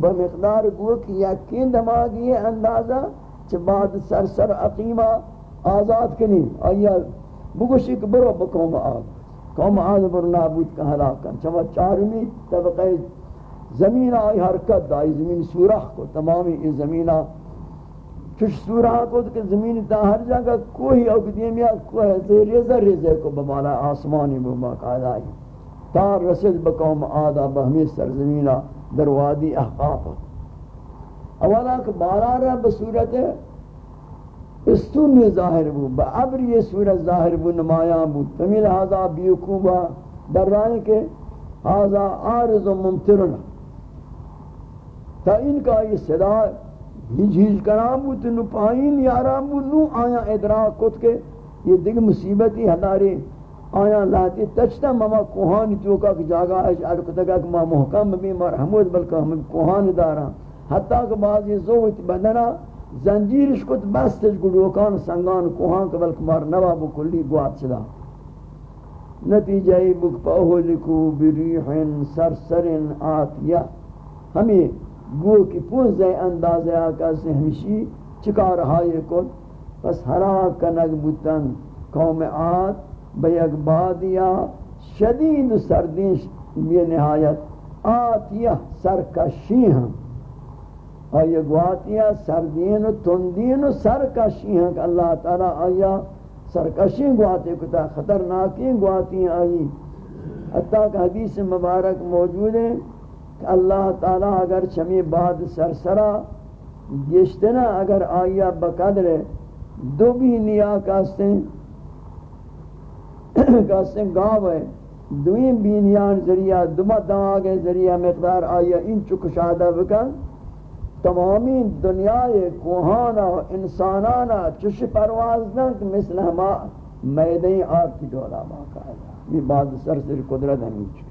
بمقدار گو کی یا کین دماغی اندازہ چھ بعد سر سر عقیمہ آزاد کنی۔ آیا بگوشی کہ برو بقوم آگ قوم آگ بر نابود کا حلاکن چما چارمی طبقہ زمین آئی حرکت دا آئی زمین سورخ کو. تمامی ای زمین چش سورخ کو کہ زمین تا ہر جگہ کوئی اقدیم یا کوئی ریزہ ریزہ کو. بمانا آسمانی بما قائد آئی تا رسد بقوم آدھا بہمی سرزمینہ در وادی احقاف. اولا کہ بارا رہا بصورت استون ظاہر بو، با عبر یہ صورت ظاہر بو، نمایاں بو۔ تمیل حاضا بیوکوبا در رائے کہ حاضا آرز و ممترنا تا ان کا یہ صدا ہیج ہیج کرام بو تو نو پائین یارام بو، نو آیا ادراک کت کے۔ یہ دیکھ مصیبتی ہداری آیا لاتی تچتا مما کوہانی توکا کی جاگا ہے ارکتگا کہ ما محکم بھی مرحمود بلکہ ہم کوہانی دارا۔ حتیٰ کہ بعضی زوت بدنا زنجیرش کت بستش گلوکان سنگان کوہان که بلک مار نوا بکلی گوات چدا نتیجہ بک پاہلکو بریح سرسر آتیہ ہمیں گو کی پوزے اندازے آکا سے ہمشی چکار ہائی کت پس ہرا کنگ بوتن قوم آت بیگ بادیا۔ شدید سردین یہ نہایت آتیہ سرکشی ہم۔ آیا گواتیا سردین و تندین و سرکشی ہیں کہ اللہ تعالی آیا سرکشی گواتے کتا خطرناکی گواتی آئی حتیٰ کہ حدیث مبارک موجود ہے کہ اللہ تعالی اگر چمی بعد سرسرا گشتنا اگر آیا بقدر دو بھی نیا کاستے کاستے گاو ہے۔ دویم بینیان ذریعہ، دو مدن ذریعہ مقدار آیا ان چکشادہ بکن۔ تمامی دنیای کوہانا و انسانانا چش پرواز نک مثل ہما میدیں آگ کی دولا باقا ہے یہ بعد سر سر قدرت ہمیں چکی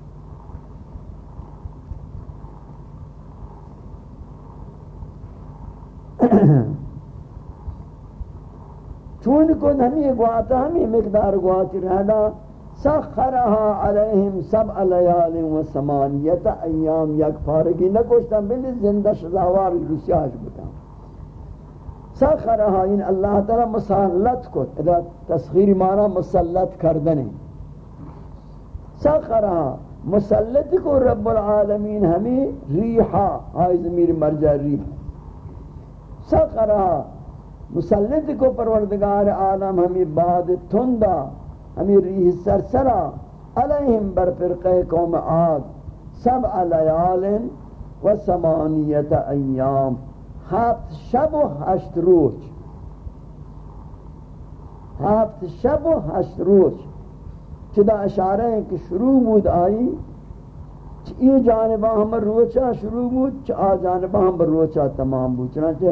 چون کو ہمیں گواتا، ہمیں مقدار گواتی رہنا. سخرها عليهم سبع ليال وثمانية ايام یک فارگی نکشتن، بلی زندہ شزاوار روسیاش بودن سخرها، این اللہ تعالی مسلط کت اذا تسخیر معنی مسلط کردن سخرها، مسلط کو رب العالمین ہمیں ریحا آئی زمیر مرجع ریح. سخرها، مسلط کو پروردگار عالم ہمیں بعد تندہ ہمیں ریح سرسرا علیہم بر فرقہ قوم عاد سبع لیال و سمانیت ایام، ہفت شب و ہشت روز۔ ہفت شب و ہشت روز۔ چدا اشارہ ہے کہ شروع بود آئی یہ جانبہ ہم روچا شروع بود چا جانبہ ہم روچا تمام بود۔ چنانچہ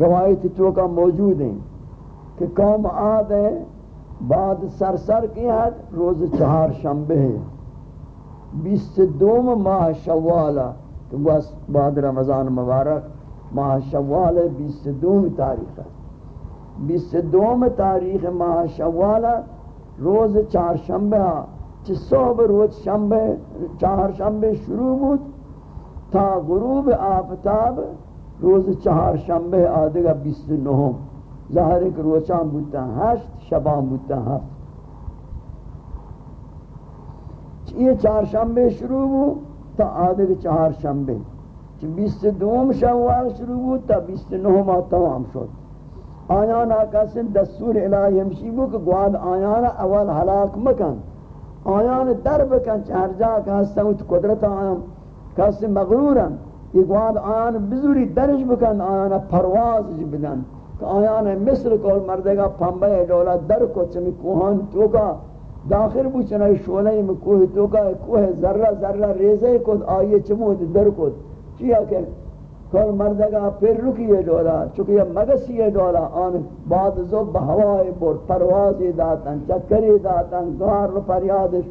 روایت چوکا موجود ہیں کہ قوم عاد ہے بعد سر سر کی حد روز چہار شنبہ ہے۔ بیس دوم ماہ شوالا کہ بعد رمضان مبارک، ماہ شوال بیس دوم تاریخ ہے۔ بیس دوم تاریخ ماہ شوالا روز چہار شنبہ چھ صحب روز شنبہ چہار شنبہ شروع بود، تا غروب آفتاب روز چہار شنبہ آدھگا بیس نوم۔ ظاہر ایک روچان بودن هشت شبان بودن هفت یہ چهارشنبه شروع بود تا آدھے چهارشنبه بیست دوم شوال شروع بود تا بیست نهم تمام شد۔ آیان آکاسن دستور الهی ہمشی بود که گواد آیان اول حلاق مکن۔ آیان در بکن چه هر جا که هستن قدرت آیان کسی مغرورن یہ گواد آن بزوری درش بکن آیان پرواز بدن۔ کہ آیان مصر کول مردے گا پنبے ڈولا، در کو چمی کوہان توکا، داخل بو چنائی شولے میں کوہ توکا، کوہ ذرہ ذرہ ریزے کو آئیے چمود در کو چیا کہ کل مردگا پھر رکیے ڈولا، چونکہ مگسی ڈولا، آن بعد زب ہوای پر پروازی داتن، چکری داتن گار رو پریادش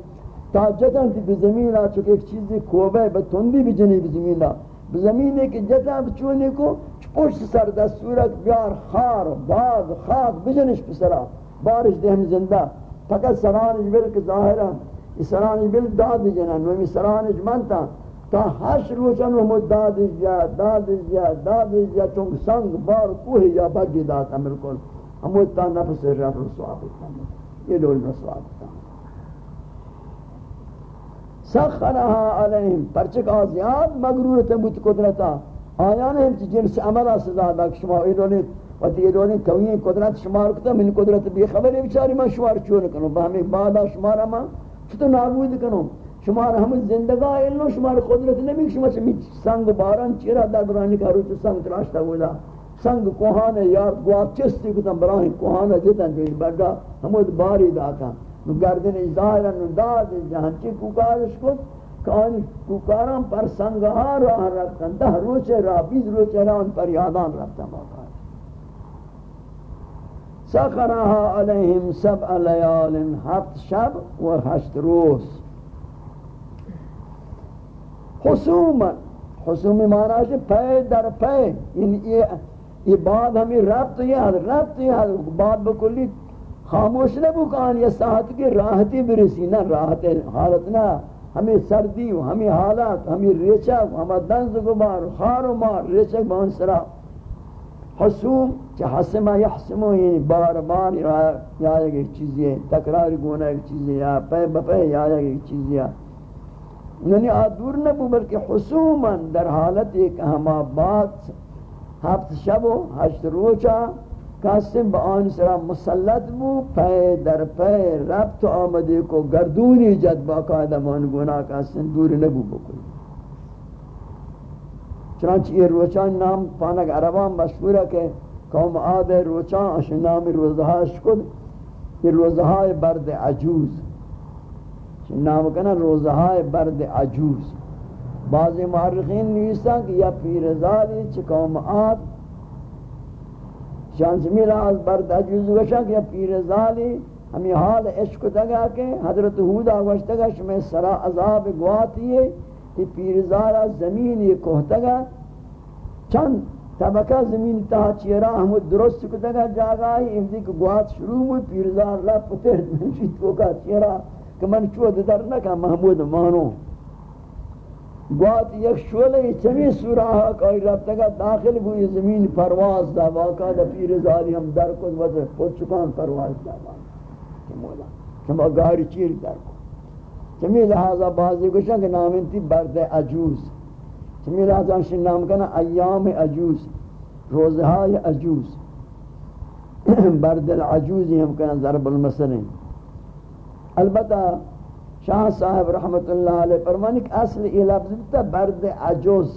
تا جتن تی بزمینہ، چونکہ ایک چیزی کوبے بتندی بجنی بزمینہ۔ بزمینہ کی جتن بچونے کو پشت سر دستورت بیار خار باغ خاک، بجنش پسرا. بارش دہم زندہ. فقط سرانش بل کہ ظاہرہ سرانش بل داد جنن ومی سرانش منتا. تا ہش روچن و مد داد جا داد جا داد جا، چونک سنگ، بار کوہ یا بگی داتا ملکل ہمود تا نفس رفت رسوا بکتا یہ دول رسوا بکتا سخرها علیهم. پرچک آزیاد مغرورت بود قدرتا. آیان ہم چی جنس عمل سزا داد شما ایرانی و دیرانی کوئی قدرت شما رکتا من قدرت بی خبری بچاری من شما رو چون کنم؟ با همین بعدا شما را من چطور نابود کنم؟ شما را همون زندگاه ایلنو شما رو قدرت نمی شما چمی سنگ باران چیرا دادرانی که روچ سنگ تراشتا بودا سنگ کوهان یار گواب چستی کتا براہی کوهان جتن جو بردا همون باری داتا گردن ظاہرا نو داد جہاں کوکارش کت کانی کوکاران پر سنگہا راہ رکھتن ده روچے راہ بیز روچے راہ ان پر یادان رکھتن باقا سخرها علیہم سبع لیال، ہفت شب و ہشت روز. خصوما خصومی معنی ہے پے در پے یعنی یہ بات ہمیں ربط، یہ حد ربط یہ حد بات بکلی خاموش نہ بکان یہ ساعت کی راحتی برسی، نہ راحت حالت، نہ ہمیں سردی و ہمیں حالات، ہمیں ریچک ہمیں دنز گبار، خار و مار ریچک بہن سرا. حسوم، چہ حسمہ یحسمو یعنی بار بار یا ایک چیزی ہے، تکرار گونا ایک چیزی ہے پے بپے یا ایک چیزی ہے. یعنی آدور نبو، بلکہ حسوما در حالت ایک ہما بات، ہفت شب و ہشت روچا کاسم با آن سرا مسلط بو پے در پے ربط آمدے کو گردونی جد باقاعدہ من گناہ کاسم دور نبو بکل چنانچہ یہ روچان نام پانک عربان مشہور ہے کہ قوم آد روچان اشن نام روزہا شکد یہ روزہا برد عجوز. نام کنا روزہائے برد عجوز. بعض معرخین نیستا کہ یا پیرزالی چکوم آت شانس میرا از برد عجوز وشا کہ یا پیرزالی ہمیں حال عشق تگا کہ حضرت حودہ وشتگا شمی سرا عذاب گواتی ہے کہ پیر پیرزالا زمین یہ کوہتگا چند طبقہ زمین تہا چیرا ہم درست کتگا جاگائی امدی کہ گوات شروع ہوئی پیرزار لپ پتر *laughs* منشید کو کا چیرا کہ من چود در نکا محمود مانو بات یک شولے چمی سوراہا کوئی رب تکا داخل بوئی زمین پرواز دا واقع دا پیر زالی ہم در کن وزر خود چکان پرواز دا واقع مولا چما گاری چیر در کن. چمی لحاظا بازی کشن کہ نام انتی برد عجوز. چمی لحاظا شن نام کنا ایام عجوز، روزهای عجوز. *clears throat* برد العجوزی ہم کنا ضرب المثلیں. البتہ شاہ صاحب رحمت اللہ علیہ فرمانی کہ اصل یہ لفظ تا برد عجوز۔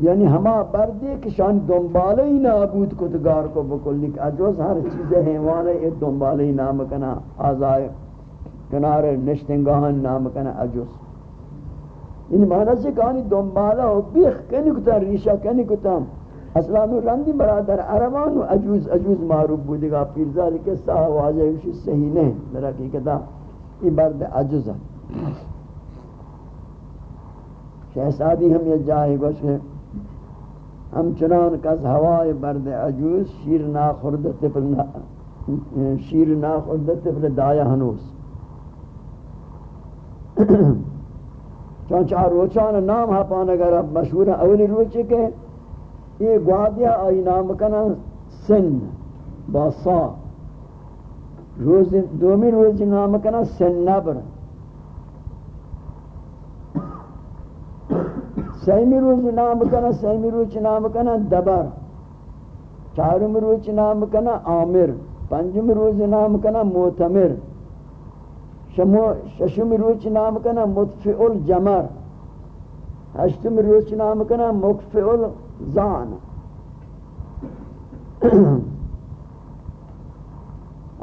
یعنی ہما بردی کہ شان دنبالی نابود کتگار کو بکلی کہ عجوز ہر چیز حیوان ہے دنبالی نام کنا آزائے کنار نشتنگاہن نام کنا عجوز۔ یعنی معنی جی سے کہانی دنبالا ہو، بیخ کنی کتا، ریشہ کنی کتا۔ اصلا نو رندی برادر عربان و عجوز عجوز معروف بودی گا پیرزاری کے ساہ واضح وشی صحیح نہیں، در حقیقتا۔ یہ برد عجوز ہے۔ شہسادی ہم یہ جائے گوش کہ ہم چنان کس ہوای برد عجوز، شیر نا ناخورد تفل شیر ناخورد تفل دایا ہنوس چونچہ روچان نام ہا ہاپان اگر مشہور ہیں، اولی روچے کے یہ گوادیا آئی نام کنا سن با سا روز دومی روز نام کنا سن نبر سیمی روز نام کنا سیمی روز نام کنا دبر چارم روز نام کنا آمر پنجم روز نام کنا موتمر شمو ششم روز نام کنا مطفئ الجمر ہشتم روز نام کنا مکفئ زان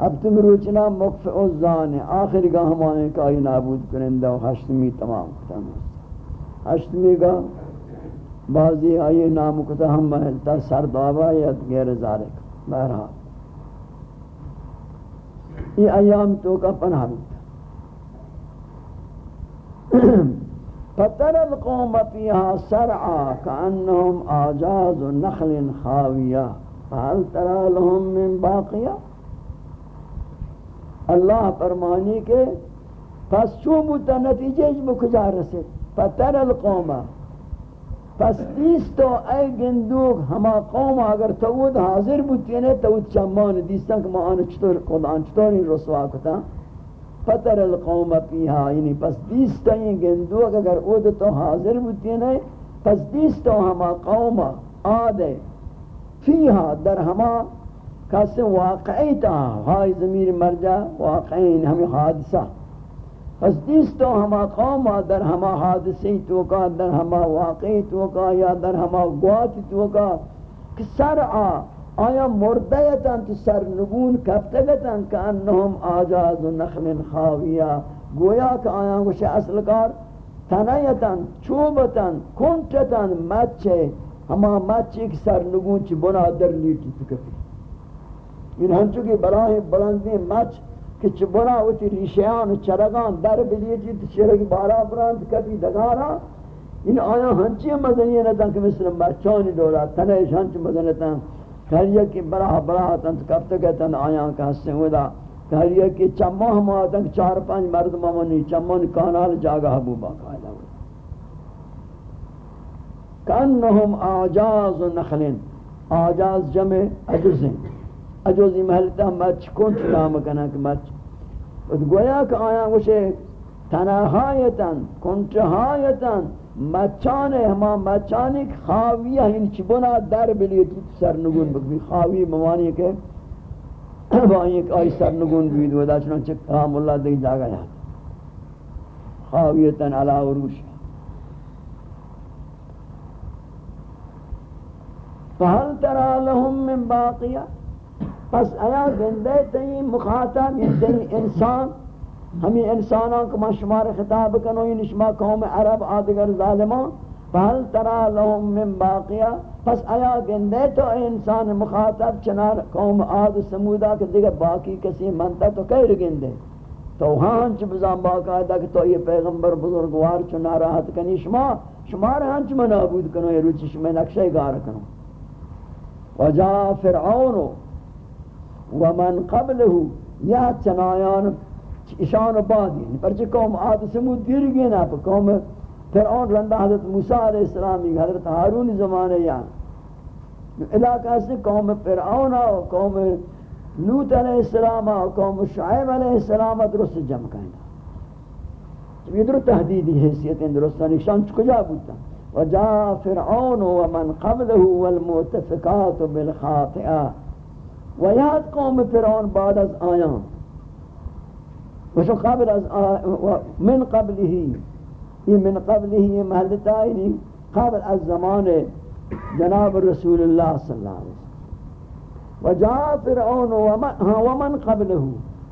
اب تم روچنا مقف او زان آخر گاہ ہمانے کا نابود کرندہ و حشتمی تمام کتن ہشتمی گاہ بعضی آئی نام کتا ہم محلتا سر دعوا یا غیر ذالک بہرحال۔ یہ ایام تو کا پناہ ہوتا فتر القوم فيها سرعا كأنهم آجاز نخل خاوية فهل ترى لهم من باقية اللہ فرمانی کے پس چو بوتا نتیجہ اجب کجا رسے فتر القوم. پس دیستو اے گندوگ ہما قوم اگر تود حاضر بوتی نے تود چمان دیستان کہ ما آن چطور قدان چطور این رسوا کتا؟ فتر القوم پیہا یعنی پس دیستا یہ گندو اگر اود تو حاضر بودتی نہیں پس دیستا ہما قوم آدھے فیہا در ہما کس واقعی تا ہائی زمیر مرجع واقعین ہمیں حادثہ. پس دیستا ہما قوم در ہما حادثی توکا در ہما واقعی توکا یا در ہما گوات توکا کہ سرعا آیا مردیتن تو سرنگون کبتگتن که انهم آجاز و نخل خاویہ گویا کہ آیا گوش اصل کار تنیتن چوبتن کنٹتن مچے ہما مچے کی سرنگون چی بنا در لیٹی تکفی این ہنچو کی براہ بلندی مچ کہ چی بنا ہوتی ریشیان و چرگان در بلیٹی تشرگی بارا برند کفی دگارا۔ این آیا ہنچی مدنی نتن کہ مثل مرچانی دورا تنیش ہنچ مدنیتن ہر یک برا برا تن کب تک تن آیا کہ ہستے ہودا ہر یک چمہ ہم آتن چار پانچ مرد ممنی چمن کانال جاگا حبو باقاعدہ کانہم آجاز نخلن آجاز جمع اجزیں اجوزی محلتا مچ کنٹ نام کنا کہ مچ. گویا کہ آیا گوشے تنہایتن کنٹہایتن مچانے، ہما مچانے خاویہ ان چبنا در بلیتی سرنگون بکبی خاوی موانی کے وہاں ایک آئی سرنگون بید ودا چنانچہ رحم اللہ دیکھ جاگا یا خاویتن علا عروش. فہل ترا لهم من باقیہ؟ پس آیا زندہ تین مخاطب یعنی یہ انسان، ہمیں انسانوں کو شمار خطاب کنو یعنی یہ نشما قوم عرب آدگر ظالمان، فہل ترا لهم من باقیہ، پس آیا گندے تو انسان مخاطب چنار قوم آد سمودا کہ دیگر باقی کسی منتا تو کئی گندے تو ہانچ بزان باقاعدہ کہ تو یہ پیغمبر بزرگوار چنا راحت کنی، شما، شمار ہانچ منابود کنو، یہ روچی شما نقشہ گار کنو۔ وجا فرعون ومن قبله یا چنایان اشان بعدی یعنی پرچہ قوم عاد سمود دیر گئے نا پر قوم فرعون رندہ حضرت موسیٰ علیہ السلامی، حضرت حارون زمانے یا. علاقہ سے قوم فرعون و قوم لوت علیہ السلام و قوم شعیب علیہ السلام درست جمع کرنا یہ در تحدیدی حیثیت درستانی شان کجا بودتا وجا فرعون ومن قبله والمتفقات بالخاطئہ. ویاد قوم فرعون بعد از آیان. وشو قبل از من قبله یہ من قبله یہ محلتا ہے قبل از زمان جناب رسول اللہ صلی اللہ علیہ وسلم. وجاء فرعون ومن قبله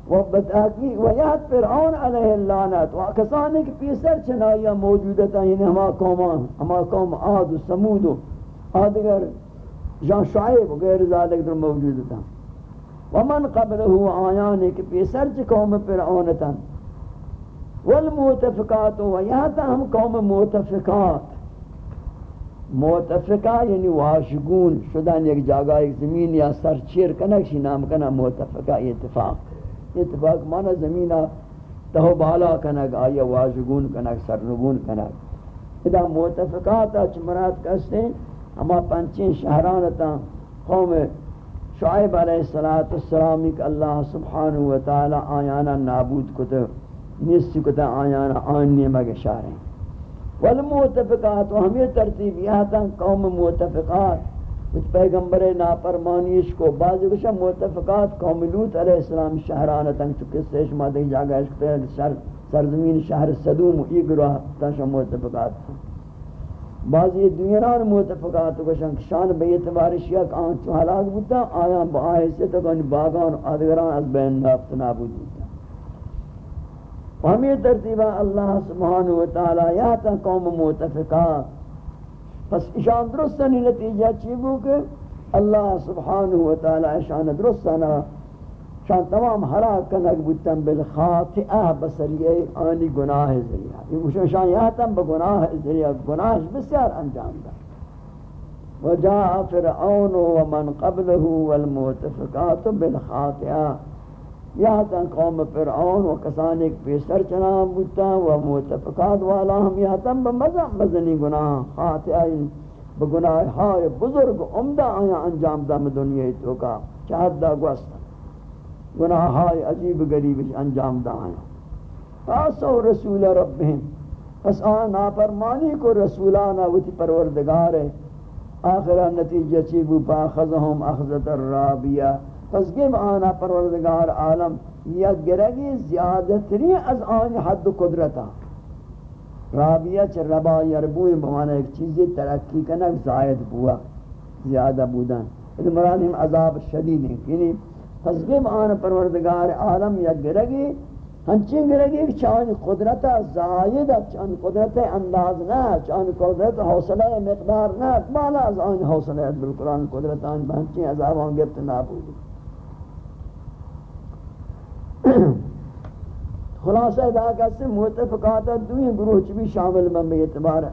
وبتاکی ویات فرعون علیہ اللعنت. وکسانی کہ پیسر چنائیہ موجودتا یعنی ہما قومان ہما قوم آد و سمود و آدگر جان شعیب و غیر ذالک در موجودتا ومن قبله آیان کہ پیسر چ قوم فرعونتن. والموتفقات و یہاں ہم قوم موتفقات موتفقہ یعنی واشگون شدن ایک جگہ ایک زمین یا سر چیر کنک شی نام کنا موتفقہ اتفاق. اتفاق مانا زمینہ تہو بالا کنک، آیا واشگون کنک، سرنگون کنک. ادا موتفقات اچ مراد کستے ہما پنچین شہرانتا قوم موتفقات شعیب علیہ السلام کہ اللہ سبحانہ وتعالی آیانا نابود کتا نیست کتا آیانا آنی مگشاریں والموتفقات و ہمیں ترتیب یہ تھا قوم موتفقات۔ کچھ پیغمبر نافرمانیش کو بعض کچھ موتفقات، قوم لوت علیہ السلام شہرانتا چکہ سے شما دیکھ جاگا ہے سرزمین شہر صدوم، یہ گروہ تا شما موتفقات۔ تھا بعض یہ دنیاران متفقات کو شان شان بے اعتبار شیعہ کان چ ہلاک بوتا آیا با حیثیت کن باغان ادگران از بین نفت نابود بوتا ہمیں ترتیبہ اللہ سبحانہ و تعالی یا تا قوم متفقات. پس اشان درستانی نتیجہ چی بو کہ اللہ سبحانہ و وتعالی اشان درستانا شان تمام حلاک کنک بودتن بالخاطئہ بسریعہ آنی گناہ ذریعہ یہ مشان شان یہتن بگناہ ذریعہ گناہش بسیار انجام دا وجاء فرعون ومن قبله والموتفقات بالخاطئہ یہتن قوم فرعون و کسانک پیسر چنام بودتا و موتفقات والا ہم یہتن بمزم بزنی گناہ خاطئہ بگناہ ہائے بزرگ عمدہ آیا انجام دام دنیا تو کا چاہت دا گوستا گناہ ہائے عجیب غریب انجام دا آیا آسو رسول ربہم۔ پس آن نافرمانی کو رسولانا وتی پروردگار ہے۔ آخرہ نتیجہ چیبو پا خزہم اخذت الرابیہ۔ پس گیم آنا پروردگار عالم، یا گرگی زیادتری از آن حد قدرتا۔ رابیہ چھ ربا یربوی بمانا ایک چیزی ترقی کنک زائد بوا، زیادہ بودن۔ یہ مراد ہم عذاب شدید ہیں یعنی فضگیم آن پروردگار عالم یا گرگی؟ ہنچین گرگی کہ چاہن قدرت زائد چاہن قدرت انداز نہ چاہن قدرت حوصلہ مقدار نہ بالا از آن حوصلہ بالقرآن قدرت آن بہنچین عذاب آن گفت نابودی *clears throat* خلاصہ ادا کرتے متفقات دوئی گروہ چی بھی شامل من بے اعتبار